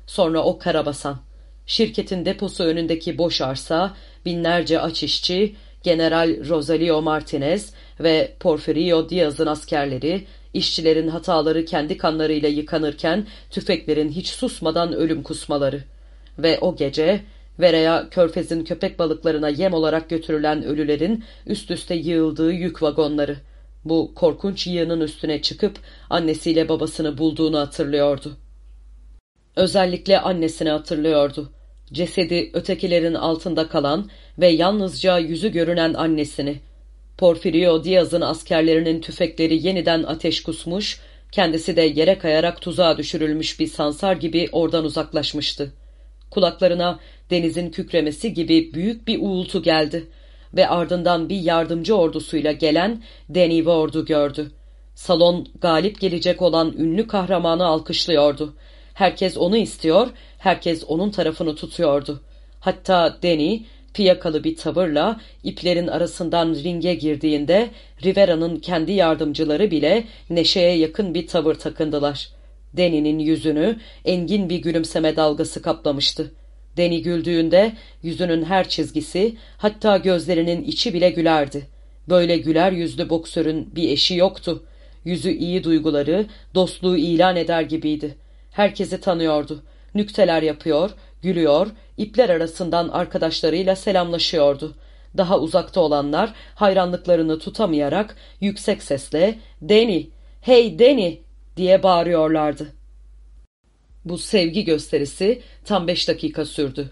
Sonra o karabasan. Şirketin deposu önündeki boş arsa, binlerce aç işçi, General Rosalio Martinez ve Porfirio Diaz'ın askerleri, işçilerin hataları kendi kanlarıyla yıkanırken tüfeklerin hiç susmadan ölüm kusmaları. Ve o gece veya körfezin köpek balıklarına yem olarak götürülen ölülerin üst üste yığıldığı yük vagonları. Bu korkunç yığının üstüne çıkıp annesiyle babasını bulduğunu hatırlıyordu. Özellikle annesini hatırlıyordu. Cesedi ötekilerin altında kalan ve yalnızca yüzü görünen annesini. Porfirio Diaz'ın askerlerinin tüfekleri yeniden ateş kusmuş, kendisi de yere kayarak tuzağa düşürülmüş bir sansar gibi oradan uzaklaşmıştı. Kulaklarına denizin kükremesi gibi büyük bir uğultu geldi ve ardından bir yardımcı ordusuyla gelen Deni ordu gördü. Salon galip gelecek olan ünlü kahramanı alkışlıyordu. Herkes onu istiyor, herkes onun tarafını tutuyordu. Hatta Deni fiyakalı bir tavırla iplerin arasından ringe girdiğinde Rivera'nın kendi yardımcıları bile neşeye yakın bir tavır takındılar. Deni'nin yüzünü engin bir gülümseme dalgası kaplamıştı. Deni güldüğünde yüzünün her çizgisi hatta gözlerinin içi bile gülerdi. Böyle güler yüzlü boksörün bir eşi yoktu. Yüzü iyi duyguları, dostluğu ilan eder gibiydi. Herkesi tanıyordu. Nükteler yapıyor, gülüyor, ipler arasından arkadaşlarıyla selamlaşıyordu. Daha uzakta olanlar hayranlıklarını tutamayarak yüksek sesle ''Deni, hey Deni!'' diye bağırıyorlardı. Bu sevgi gösterisi tam beş dakika sürdü.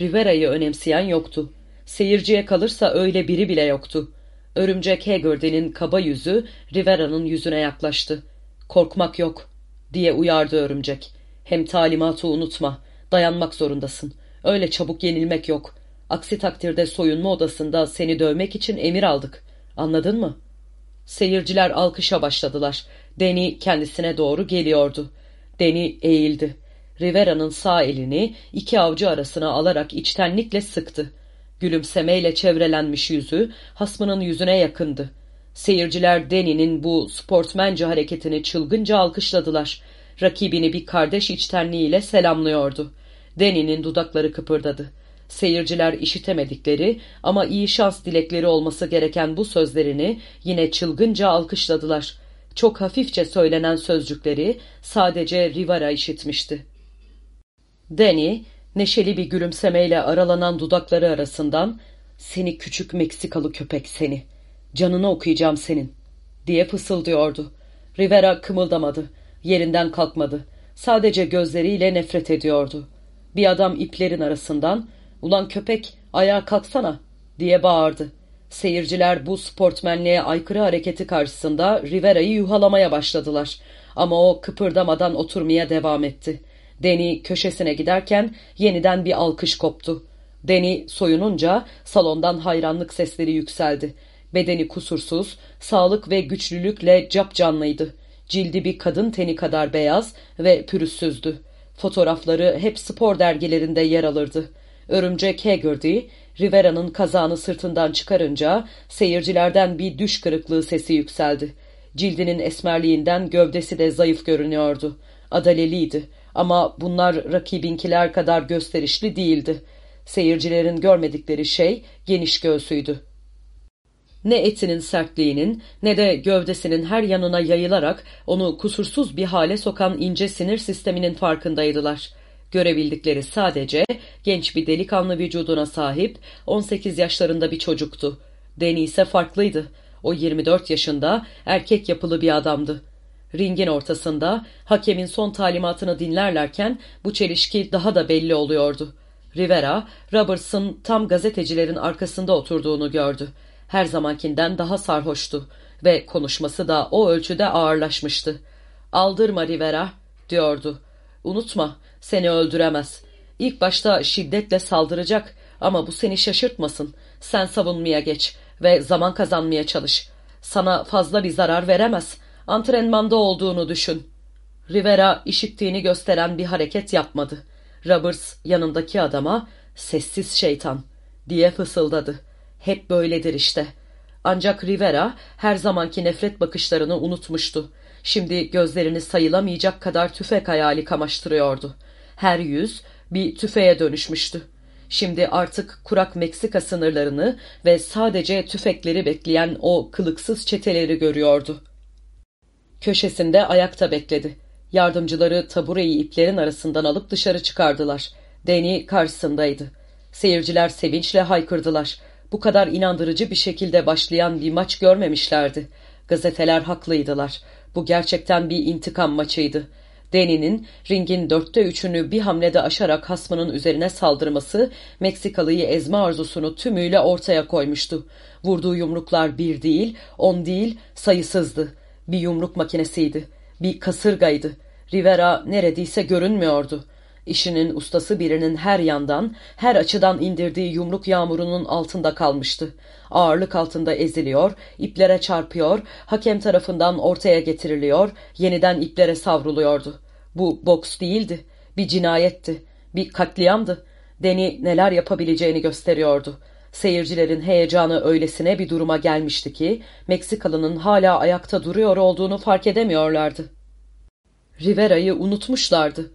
Rivera'yı önemseyen yoktu. Seyirciye kalırsa öyle biri bile yoktu. Örümcek Hagrid'in kaba yüzü Rivera'nın yüzüne yaklaştı. ''Korkmak yok.'' diye uyardı örümcek. ''Hem talimatı unutma. Dayanmak zorundasın. Öyle çabuk yenilmek yok. Aksi takdirde soyunma odasında seni dövmek için emir aldık. Anladın mı?'' Seyirciler alkışa başladılar. Deni kendisine doğru geliyordu. Deni eğildi. Rivera'nın sağ elini iki avcı arasına alarak içtenlikle sıktı. Gülümsemeyle çevrelenmiş yüzü hasmının yüzüne yakındı. Seyirciler Deni'nin bu sportmence hareketini çılgınca alkışladılar. Rakibini bir kardeş içtenliğiyle selamlıyordu. Deni'nin dudakları kıpırdadı. Seyirciler işitemedikleri ama iyi şans dilekleri olması gereken bu sözlerini yine çılgınca alkışladılar. Çok hafifçe söylenen sözcükleri sadece Rivara işitmişti. Danny, neşeli bir gülümsemeyle aralanan dudakları arasından ''Seni küçük Meksikalı köpek seni, canını okuyacağım senin.'' diye fısıldıyordu. Rivera kımıldamadı, yerinden kalkmadı. Sadece gözleriyle nefret ediyordu. Bir adam iplerin arasından ''Ulan köpek, ayağa kalksana.'' diye bağırdı. Seyirciler bu sportmenliğe aykırı hareketi karşısında Rivera'yı yuhalamaya başladılar. Ama o kıpırdamadan oturmaya devam etti. Deni köşesine giderken yeniden bir alkış koptu. Deni soyununca salondan hayranlık sesleri yükseldi. Bedeni kusursuz, sağlık ve güçlülükle cap canlıydı. Cildi bir kadın teni kadar beyaz ve pürüzsüzdü. Fotoğrafları hep spor dergilerinde yer alırdı. Örümcek Haggerty, Rivera'nın kazağını sırtından çıkarınca seyircilerden bir düş kırıklığı sesi yükseldi. Cildinin esmerliğinden gövdesi de zayıf görünüyordu. Adaleliydi ama bunlar rakibinkiler kadar gösterişli değildi. Seyircilerin görmedikleri şey geniş göğsüydü. Ne etinin sertliğinin ne de gövdesinin her yanına yayılarak onu kusursuz bir hale sokan ince sinir sisteminin farkındaydılar. Görebildikleri sadece genç bir delikanlı vücuduna sahip 18 yaşlarında bir çocuktu. Deni ise farklıydı. O 24 yaşında erkek yapılı bir adamdı. Ringin ortasında hakemin son talimatını dinlerlerken bu çelişki daha da belli oluyordu. Rivera, Roberts'ın tam gazetecilerin arkasında oturduğunu gördü. Her zamankinden daha sarhoştu ve konuşması da o ölçüde ağırlaşmıştı. ''Aldırma Rivera'' diyordu. ''Unutma, seni öldüremez. İlk başta şiddetle saldıracak ama bu seni şaşırtmasın. Sen savunmaya geç ve zaman kazanmaya çalış. Sana fazla bir zarar veremez. Antrenmanda olduğunu düşün. Rivera işittiğini gösteren bir hareket yapmadı. Roberts yanındaki adama sessiz şeytan diye fısıldadı. Hep böyledir işte. Ancak Rivera her zamanki nefret bakışlarını unutmuştu. Şimdi gözlerini sayılamayacak kadar tüfek hayali kamaştırıyordu. Her yüz bir tüfeğe dönüşmüştü. Şimdi artık kurak Meksika sınırlarını ve sadece tüfekleri bekleyen o kılıksız çeteleri görüyordu. Köşesinde ayakta bekledi. Yardımcıları tabureyi iplerin arasından alıp dışarı çıkardılar. Deni karşısındaydı. Seyirciler sevinçle haykırdılar. Bu kadar inandırıcı bir şekilde başlayan bir maç görmemişlerdi. Gazeteler haklıydılar. Bu gerçekten bir intikam maçıydı. Deni'nin ringin dörtte üçünü bir hamlede aşarak hasmının üzerine saldırması Meksikalıyı ezme arzusunu tümüyle ortaya koymuştu. Vurduğu yumruklar bir değil, on değil, sayısızdı. Bir yumruk makinesiydi. Bir kasırgaydı. Rivera neredeyse görünmüyordu. İşinin ustası birinin her yandan, her açıdan indirdiği yumruk yağmurunun altında kalmıştı. Ağırlık altında eziliyor, iplere çarpıyor, hakem tarafından ortaya getiriliyor, yeniden iplere savruluyordu. Bu boks değildi, bir cinayetti, bir katliamdı. Deni neler yapabileceğini gösteriyordu. Seyircilerin heyecanı öylesine bir duruma gelmişti ki Meksikalı'nın hala ayakta duruyor olduğunu fark edemiyorlardı. Rivera'yı unutmuşlardı.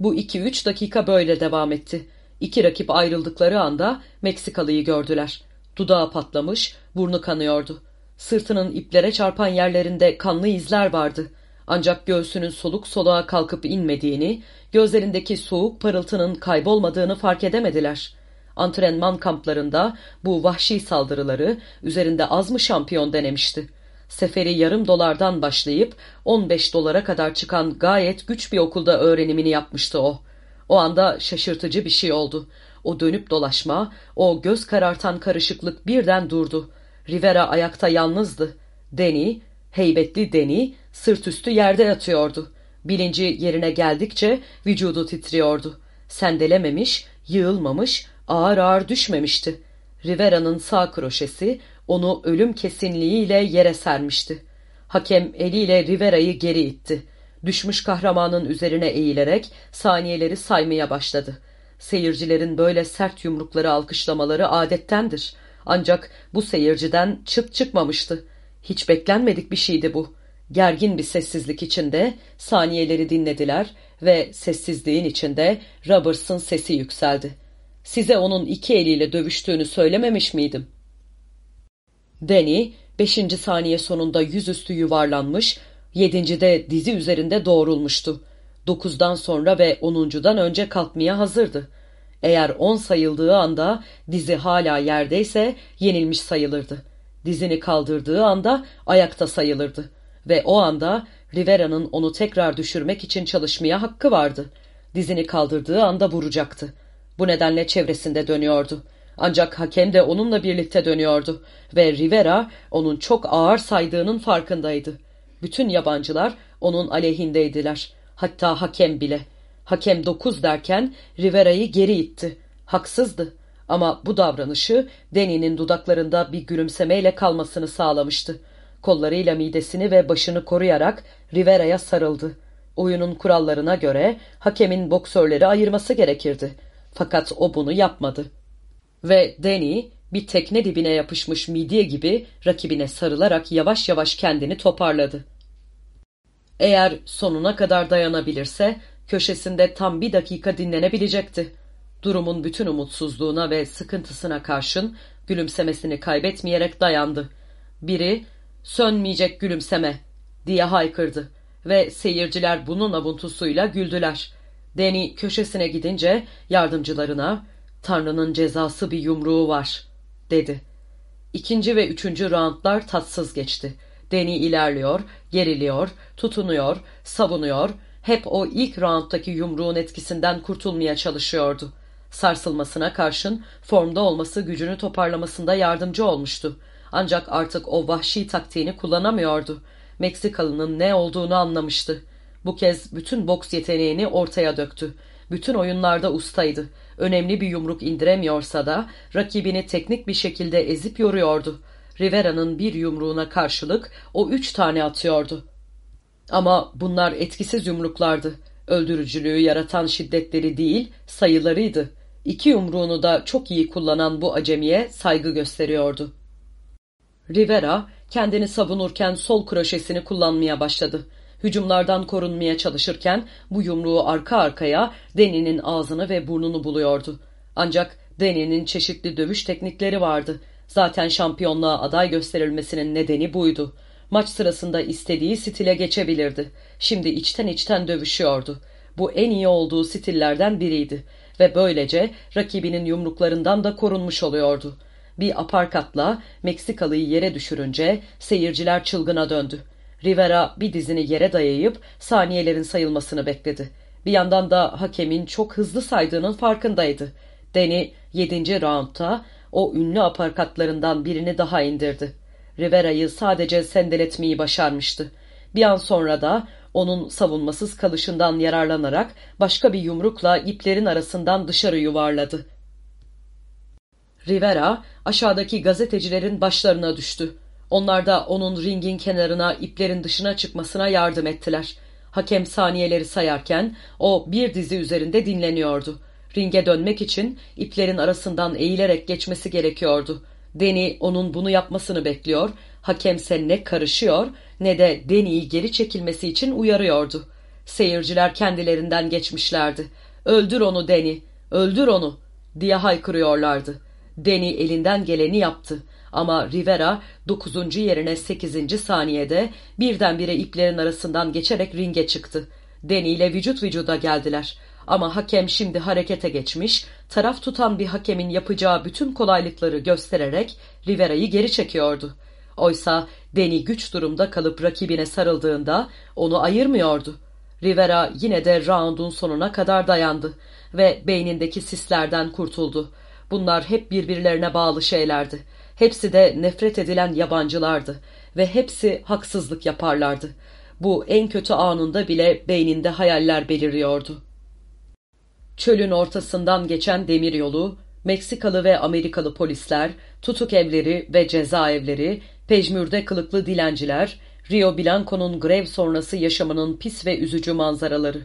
Bu iki üç dakika böyle devam etti. İki rakip ayrıldıkları anda Meksikalı'yı gördüler. Dudağı patlamış, burnu kanıyordu. Sırtının iplere çarpan yerlerinde kanlı izler vardı. Ancak göğsünün soluk soluğa kalkıp inmediğini, gözlerindeki soğuk parıltının kaybolmadığını fark edemediler. Antrenman kamplarında bu vahşi saldırıları üzerinde az mı şampiyon denemişti. Seferi yarım dolardan başlayıp 15 dolara kadar çıkan gayet güç bir okulda öğrenimini yapmıştı o. O anda şaşırtıcı bir şey oldu. O dönüp dolaşma, o göz karartan karışıklık birden durdu. Rivera ayakta yalnızdı. Deni, heybetli Deni, sırt üstü yerde yatıyordu. Bilinci yerine geldikçe vücudu titriyordu. Sendelememiş, yığılmamış, ağır ağır düşmemişti. Rivera'nın sağ kroşesi onu ölüm kesinliğiyle yere sermişti. Hakem eliyle Rivera'yı geri itti. Düşmüş kahramanın üzerine eğilerek saniyeleri saymaya başladı. Seyircilerin böyle sert yumrukları alkışlamaları adettendir. Ancak bu seyirciden çıt çıkmamıştı. Hiç beklenmedik bir şeydi bu. Gergin bir sessizlik içinde saniyeleri dinlediler ve sessizliğin içinde Roberts'ın sesi yükseldi. Size onun iki eliyle dövüştüğünü söylememiş miydim? Danny, beşinci saniye sonunda yüzüstü yuvarlanmış, yedincide dizi üzerinde doğrulmuştu. Dokuzdan sonra ve onuncudan önce kalkmaya hazırdı. Eğer on sayıldığı anda dizi hala yerdeyse yenilmiş sayılırdı. Dizini kaldırdığı anda ayakta sayılırdı. Ve o anda Rivera'nın onu tekrar düşürmek için çalışmaya hakkı vardı. Dizini kaldırdığı anda vuracaktı. Bu nedenle çevresinde dönüyordu. Ancak hakem de onunla birlikte dönüyordu ve Rivera onun çok ağır saydığının farkındaydı. Bütün yabancılar onun aleyhindeydiler. Hatta hakem bile. Hakem dokuz derken Rivera'yı geri itti. Haksızdı. Ama bu davranışı Deni'nin dudaklarında bir gülümsemeyle kalmasını sağlamıştı. Kollarıyla midesini ve başını koruyarak Rivera'ya sarıldı. Oyunun kurallarına göre hakemin boksörleri ayırması gerekirdi. Fakat o bunu yapmadı. Ve Danny bir tekne dibine yapışmış midye gibi rakibine sarılarak yavaş yavaş kendini toparladı. Eğer sonuna kadar dayanabilirse köşesinde tam bir dakika dinlenebilecekti. Durumun bütün umutsuzluğuna ve sıkıntısına karşın gülümsemesini kaybetmeyerek dayandı. Biri sönmeyecek gülümseme diye haykırdı ve seyirciler bunun avuntusuyla güldüler. Deni köşesine gidince yardımcılarına Tanrı'nın cezası bir yumruğu var dedi. İkinci ve üçüncü roundlar tatsız geçti. Deni ilerliyor, geriliyor, tutunuyor, savunuyor, hep o ilk rounddaki yumruğun etkisinden kurtulmaya çalışıyordu. Sarsılmasına karşın formda olması gücünü toparlamasında yardımcı olmuştu. Ancak artık o vahşi taktiğini kullanamıyordu. Meksikalı'nın ne olduğunu anlamıştı. Bu kez bütün boks yeteneğini ortaya döktü. Bütün oyunlarda ustaydı. Önemli bir yumruk indiremiyorsa da rakibini teknik bir şekilde ezip yoruyordu. Rivera'nın bir yumruğuna karşılık o üç tane atıyordu. Ama bunlar etkisiz yumruklardı. Öldürücülüğü yaratan şiddetleri değil, sayılarıydı. İki yumruğunu da çok iyi kullanan bu acemiye saygı gösteriyordu. Rivera kendini savunurken sol kroşesini kullanmaya başladı. Hücumlardan korunmaya çalışırken bu yumruğu arka arkaya Deni'nin ağzını ve burnunu buluyordu. Ancak Deni'nin çeşitli dövüş teknikleri vardı. Zaten şampiyonluğa aday gösterilmesinin nedeni buydu. Maç sırasında istediği stile geçebilirdi. Şimdi içten içten dövüşüyordu. Bu en iyi olduğu stillerden biriydi ve böylece rakibinin yumruklarından da korunmuş oluyordu. Bir aparkatla Meksikalı'yı yere düşürünce seyirciler çılgına döndü. Rivera bir dizini yere dayayıp saniyelerin sayılmasını bekledi. Bir yandan da hakemin çok hızlı saydığının farkındaydı. Deni yedinci roundta o ünlü aparkatlarından birini daha indirdi. Rivera'yı sadece sendeletmeyi başarmıştı. Bir an sonra da onun savunmasız kalışından yararlanarak başka bir yumrukla iplerin arasından dışarı yuvarladı. Rivera aşağıdaki gazetecilerin başlarına düştü. Onlar da onun ringin kenarına iplerin dışına çıkmasına yardım ettiler. Hakem saniyeleri sayarken o bir dizi üzerinde dinleniyordu. Ringe dönmek için iplerin arasından eğilerek geçmesi gerekiyordu. Deni onun bunu yapmasını bekliyor, hakemse ne karışıyor ne de Deni'yi geri çekilmesi için uyarıyordu. Seyirciler kendilerinden geçmişlerdi. ''Öldür onu Deni, öldür onu!'' diye haykırıyorlardı. Deni elinden geleni yaptı. Ama Rivera dokuzuncu yerine sekizinci saniyede birdenbire iplerin arasından geçerek ringe çıktı. Deni ile vücut vücuda geldiler. Ama hakem şimdi harekete geçmiş, taraf tutan bir hakemin yapacağı bütün kolaylıkları göstererek Rivera'yı geri çekiyordu. Oysa Deni güç durumda kalıp rakibine sarıldığında onu ayırmıyordu. Rivera yine de roundun sonuna kadar dayandı ve beynindeki sislerden kurtuldu. Bunlar hep birbirlerine bağlı şeylerdi. Hepsi de nefret edilen yabancılardı ve hepsi haksızlık yaparlardı. Bu en kötü anında bile beyninde hayaller beliriyordu. Çölün ortasından geçen demiryolu, Meksikalı ve Amerikalı polisler, tutuk evleri ve cezaevleri, pejmürde kılıklı dilenciler, Rio Blanco'nun grev sonrası yaşamının pis ve üzücü manzaraları.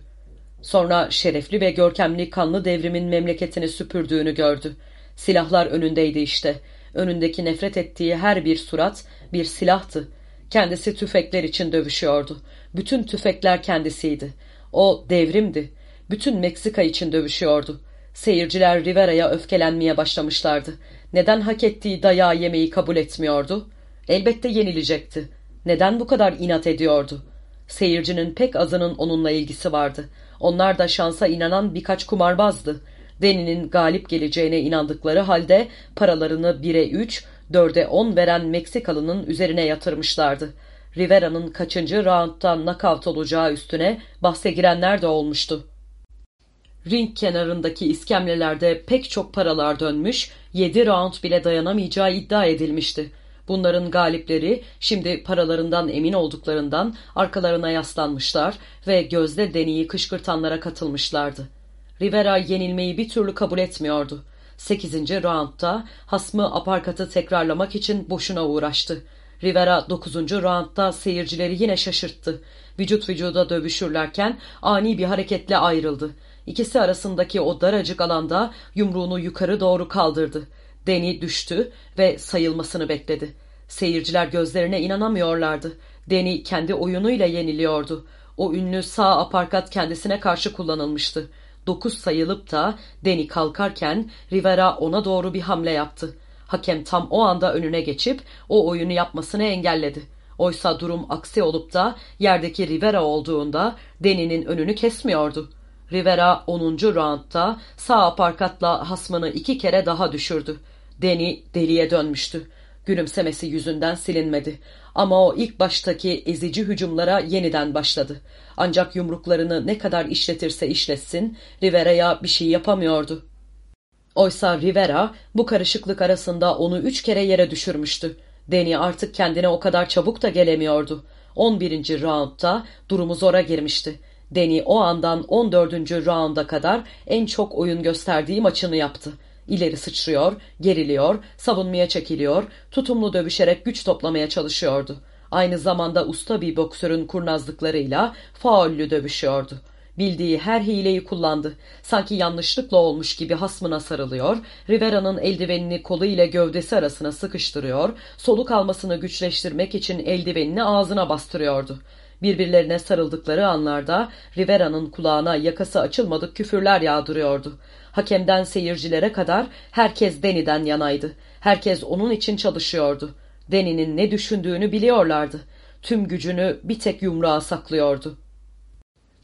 Sonra şerefli ve görkemli kanlı devrimin memleketini süpürdüğünü gördü. Silahlar önündeydi işte. Önündeki nefret ettiği her bir surat bir silahtı. Kendisi tüfekler için dövüşüyordu. Bütün tüfekler kendisiydi. O devrimdi. Bütün Meksika için dövüşüyordu. Seyirciler Rivera'ya öfkelenmeye başlamışlardı. Neden hak ettiği dayağı yemeyi kabul etmiyordu? Elbette yenilecekti. Neden bu kadar inat ediyordu? Seyircinin pek azının onunla ilgisi vardı. Onlar da şansa inanan birkaç kumarbazdı. Deni'nin galip geleceğine inandıkları halde paralarını bire üç, dörde on veren Meksikalı'nın üzerine yatırmışlardı. Rivera'nın kaçıncı roundtan nakavt olacağı üstüne bahse girenler de olmuştu. Ring kenarındaki iskemlelerde pek çok paralar dönmüş, yedi round bile dayanamayacağı iddia edilmişti. Bunların galipleri şimdi paralarından emin olduklarından arkalarına yaslanmışlar ve gözde deneyi kışkırtanlara katılmışlardı. Rivera yenilmeyi bir türlü kabul etmiyordu. Sekizinci roundda hasmı aparkatı tekrarlamak için boşuna uğraştı. Rivera dokuzuncu roundda seyircileri yine şaşırttı. Vücut vücuda dövüşürlerken ani bir hareketle ayrıldı. İkisi arasındaki o daracık alanda yumruğunu yukarı doğru kaldırdı. Deni düştü ve sayılmasını bekledi. Seyirciler gözlerine inanamıyorlardı. Deni kendi oyunuyla yeniliyordu. O ünlü sağ aparkat kendisine karşı kullanılmıştı. Dokuz sayılıp da Deni kalkarken Rivera ona doğru bir hamle yaptı. Hakem tam o anda önüne geçip o oyunu yapmasını engelledi. Oysa durum aksi olup da yerdeki Rivera olduğunda Deni'nin önünü kesmiyordu. Rivera 10. roundda sağ aparkatla hasmını iki kere daha düşürdü. Deni deliye dönmüştü. Gülümsemesi yüzünden silinmedi. Ama o ilk baştaki ezici hücumlara yeniden başladı. Ancak yumruklarını ne kadar işletirse işletsin Rivera'ya bir şey yapamıyordu. Oysa Rivera bu karışıklık arasında onu üç kere yere düşürmüştü. Deni artık kendine o kadar çabuk da gelemiyordu. 11. roundda durumu zora girmişti. Deni o andan 14. rounda kadar en çok oyun gösterdiği maçını yaptı. İleri sıçrıyor, geriliyor, savunmaya çekiliyor, tutumlu dövüşerek güç toplamaya çalışıyordu. Aynı zamanda usta bir boksörün kurnazlıklarıyla faullü dövüşüyordu. Bildiği her hileyi kullandı. Sanki yanlışlıkla olmuş gibi hasmına sarılıyor, Rivera'nın eldivenini kolu ile gövdesi arasına sıkıştırıyor, soluk almasını güçleştirmek için eldivenini ağzına bastırıyordu. Birbirlerine sarıldıkları anlarda Rivera'nın kulağına yakası açılmadık küfürler yağdırıyordu. Hakemden seyircilere kadar herkes Deni'den yanaydı. Herkes onun için çalışıyordu. Deni'nin ne düşündüğünü biliyorlardı. Tüm gücünü bir tek yumruğa saklıyordu.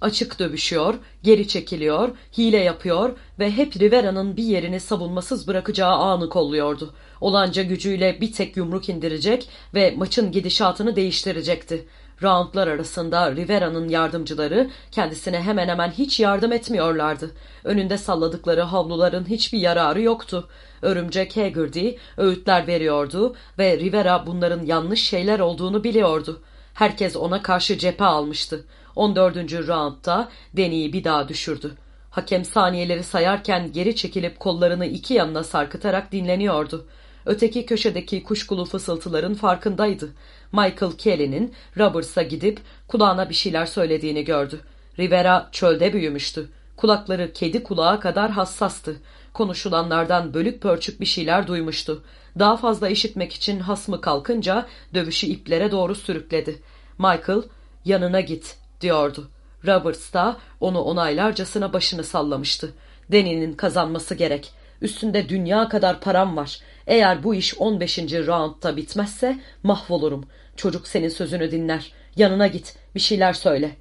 Açık dövüşüyor, geri çekiliyor, hile yapıyor ve hep Rivera'nın bir yerini savunmasız bırakacağı anı kolluyordu. Olanca gücüyle bir tek yumruk indirecek ve maçın gidişatını değiştirecekti. Roundlar arasında Rivera'nın yardımcıları kendisine hemen hemen hiç yardım etmiyorlardı. Önünde salladıkları havluların hiçbir yararı yoktu. Örümcek Haggerty öğütler veriyordu ve Rivera bunların yanlış şeyler olduğunu biliyordu. Herkes ona karşı cephe almıştı. 14. roundda Deni'yi bir daha düşürdü. Hakem saniyeleri sayarken geri çekilip kollarını iki yanına sarkıtarak dinleniyordu. Öteki köşedeki kuşkulu fısıltıların farkındaydı. Michael Kelly'nin Roberts'a gidip kulağına bir şeyler söylediğini gördü. Rivera çölde büyümüştü. Kulakları kedi kulağı kadar hassastı. Konuşulanlardan bölük pörçük bir şeyler duymuştu. Daha fazla işitmek için hasmı kalkınca dövüşü iplere doğru sürükledi. Michael, yanına git, diyordu. Roberts da onu onaylarcasına başını sallamıştı. Deni'nin kazanması gerek. Üstünde dünya kadar param var. Eğer bu iş 15. roundda bitmezse mahvolurum. Çocuk senin sözünü dinler. Yanına git, bir şeyler söyle.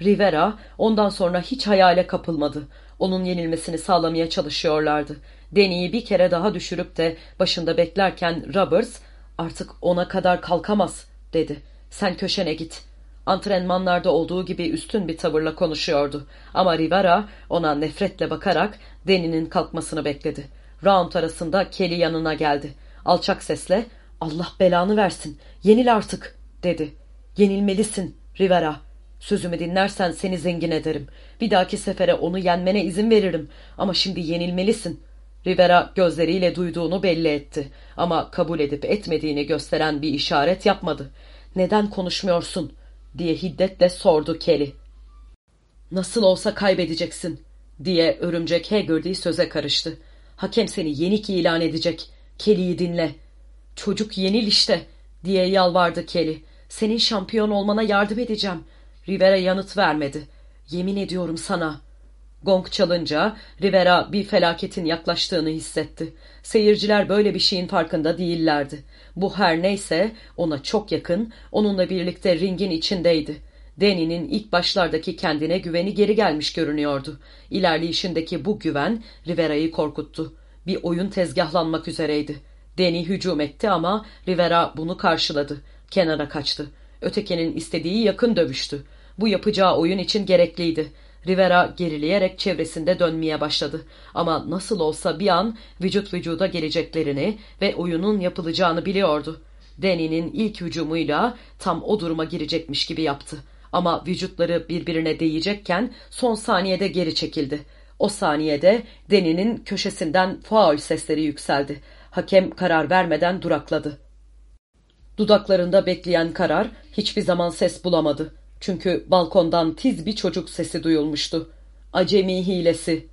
Rivera ondan sonra hiç hayale kapılmadı. Onun yenilmesini sağlamaya çalışıyorlardı. Deni'yi bir kere daha düşürüp de başında beklerken Roberts artık ona kadar kalkamaz dedi. Sen köşene git. Antrenmanlarda olduğu gibi üstün bir tavırla konuşuyordu. Ama Rivera ona nefretle bakarak Deni'nin kalkmasını bekledi. Round arasında Kelly yanına geldi. Alçak sesle Allah belanı versin yenil artık dedi. Yenilmelisin Rivera. Sözümü dinlersen seni zengin ederim. Bir dahaki sefere onu yenmene izin veririm. Ama şimdi yenilmelisin. Rivera gözleriyle duyduğunu belli etti. Ama kabul edip etmediğini gösteren bir işaret yapmadı. Neden konuşmuyorsun? diye hiddetle sordu Kelly. Nasıl olsa kaybedeceksin diye örümcek Haggerty söze karıştı. Hakem seni yenik ilan edecek. Kelly'yi dinle. Çocuk yenil işte diye yalvardı Kelly. Senin şampiyon olmana yardım edeceğim. Rivera yanıt vermedi. Yemin ediyorum sana. Gong çalınca Rivera bir felaketin yaklaştığını hissetti. Seyirciler böyle bir şeyin farkında değillerdi. Bu her neyse ona çok yakın, onunla birlikte ringin içindeydi. Danny'nin ilk başlardaki kendine güveni geri gelmiş görünüyordu. İlerleyişindeki bu güven Rivera'yı korkuttu. Bir oyun tezgahlanmak üzereydi. Danny hücum etti ama Rivera bunu karşıladı. Kenara kaçtı. Ötekinin istediği yakın dövüştü. Bu yapacağı oyun için gerekliydi. Rivera gerileyerek çevresinde dönmeye başladı. Ama nasıl olsa bir an vücut vücuda geleceklerini ve oyunun yapılacağını biliyordu. Danny'nin ilk hücumuyla tam o duruma girecekmiş gibi yaptı. Ama vücutları birbirine değecekken son saniyede geri çekildi. O saniyede Danny'nin köşesinden faul sesleri yükseldi. Hakem karar vermeden durakladı. Dudaklarında bekleyen karar hiçbir zaman ses bulamadı. Çünkü balkondan tiz bir çocuk sesi duyulmuştu. Acemi hilesi.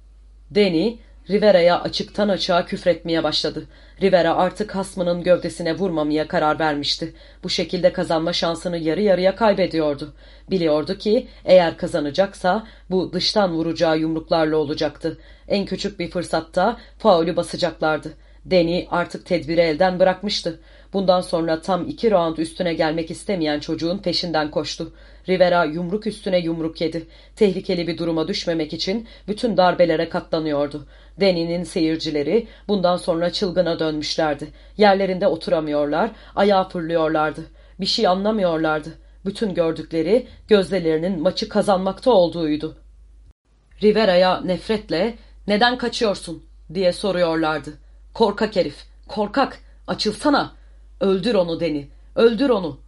Danny, Rivera'ya açıktan açığa küfretmeye başladı. Rivera artık hasmının gövdesine vurmamaya karar vermişti. Bu şekilde kazanma şansını yarı yarıya kaybediyordu. Biliyordu ki eğer kazanacaksa bu dıştan vuracağı yumruklarla olacaktı. En küçük bir fırsatta faulü basacaklardı. Danny artık tedbiri elden bırakmıştı. Bundan sonra tam iki round üstüne gelmek istemeyen çocuğun peşinden koştu. Rivera yumruk üstüne yumruk yedi. Tehlikeli bir duruma düşmemek için bütün darbelere katlanıyordu. Danny'nin seyircileri bundan sonra çılgına dönmüşlerdi. Yerlerinde oturamıyorlar, ayağa fırlıyorlardı. Bir şey anlamıyorlardı. Bütün gördükleri gözlerinin maçı kazanmakta olduğuydu. Rivera'ya nefretle ''Neden kaçıyorsun?'' diye soruyorlardı. ''Korkak herif, korkak, açılsana, öldür onu Deni, öldür onu.''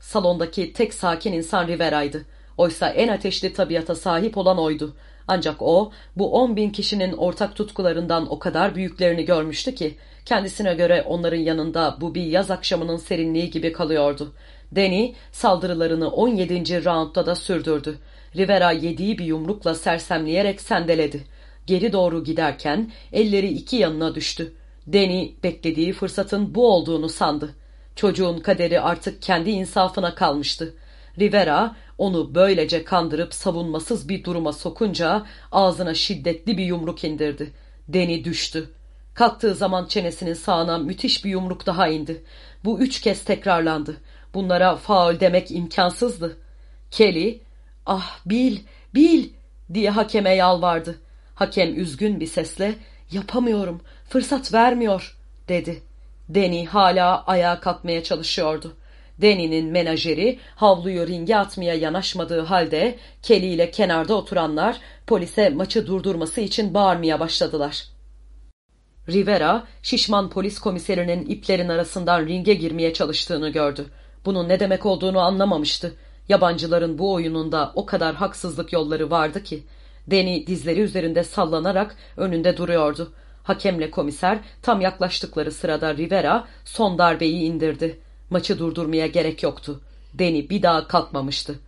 Salondaki tek sakin insan Rivera'ydı. Oysa en ateşli tabiata sahip olan oydu. Ancak o, bu on bin kişinin ortak tutkularından o kadar büyüklerini görmüştü ki, kendisine göre onların yanında bu bir yaz akşamının serinliği gibi kalıyordu. Danny, saldırılarını 17. roundda da sürdürdü. Rivera yediği bir yumrukla sersemleyerek sendeledi. Geri doğru giderken elleri iki yanına düştü. Danny, beklediği fırsatın bu olduğunu sandı. Çocuğun kaderi artık kendi insafına kalmıştı. Rivera onu böylece kandırıp savunmasız bir duruma sokunca ağzına şiddetli bir yumruk indirdi. Deni düştü. Kalktığı zaman çenesinin sağına müthiş bir yumruk daha indi. Bu üç kez tekrarlandı. Bunlara faul demek imkansızdı. Kelly, ah Bil, Bil diye hakeme yalvardı. Hakem üzgün bir sesle yapamıyorum, fırsat vermiyor dedi. Deni hala ayağa kalkmaya çalışıyordu. Deni'nin menajeri havluyu ringe atmaya yanaşmadığı halde Kelly ile kenarda oturanlar polise maçı durdurması için bağırmaya başladılar. Rivera, şişman polis komiserinin iplerin arasından ringe girmeye çalıştığını gördü. Bunun ne demek olduğunu anlamamıştı. Yabancıların bu oyununda o kadar haksızlık yolları vardı ki. Deni dizleri üzerinde sallanarak önünde duruyordu. Hakemle komiser tam yaklaştıkları sırada Rivera son darbeyi indirdi. Maçı durdurmaya gerek yoktu. Deni bir daha kalkmamıştı.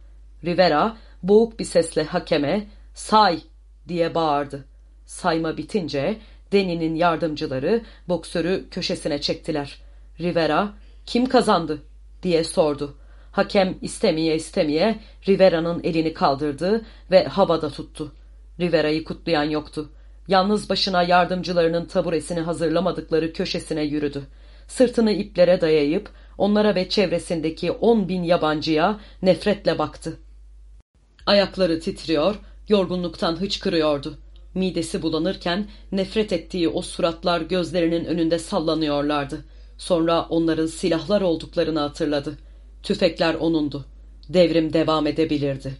Rivera boğuk bir sesle hakeme say diye bağırdı. Sayma bitince Deni'nin yardımcıları boksörü köşesine çektiler. Rivera kim kazandı diye sordu. Hakem istemeye istemeye Rivera'nın elini kaldırdı ve havada tuttu. Rivera'yı kutlayan yoktu. Yalnız başına yardımcılarının taburesini hazırlamadıkları köşesine yürüdü. Sırtını iplere dayayıp onlara ve çevresindeki on bin yabancıya nefretle baktı. Ayakları titriyor, yorgunluktan hıçkırıyordu. Midesi bulanırken nefret ettiği o suratlar gözlerinin önünde sallanıyorlardı. Sonra onların silahlar olduklarını hatırladı. Tüfekler onundu. Devrim devam edebilirdi.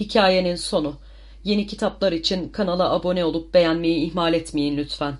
Hikayenin sonu. Yeni kitaplar için kanala abone olup beğenmeyi ihmal etmeyin lütfen.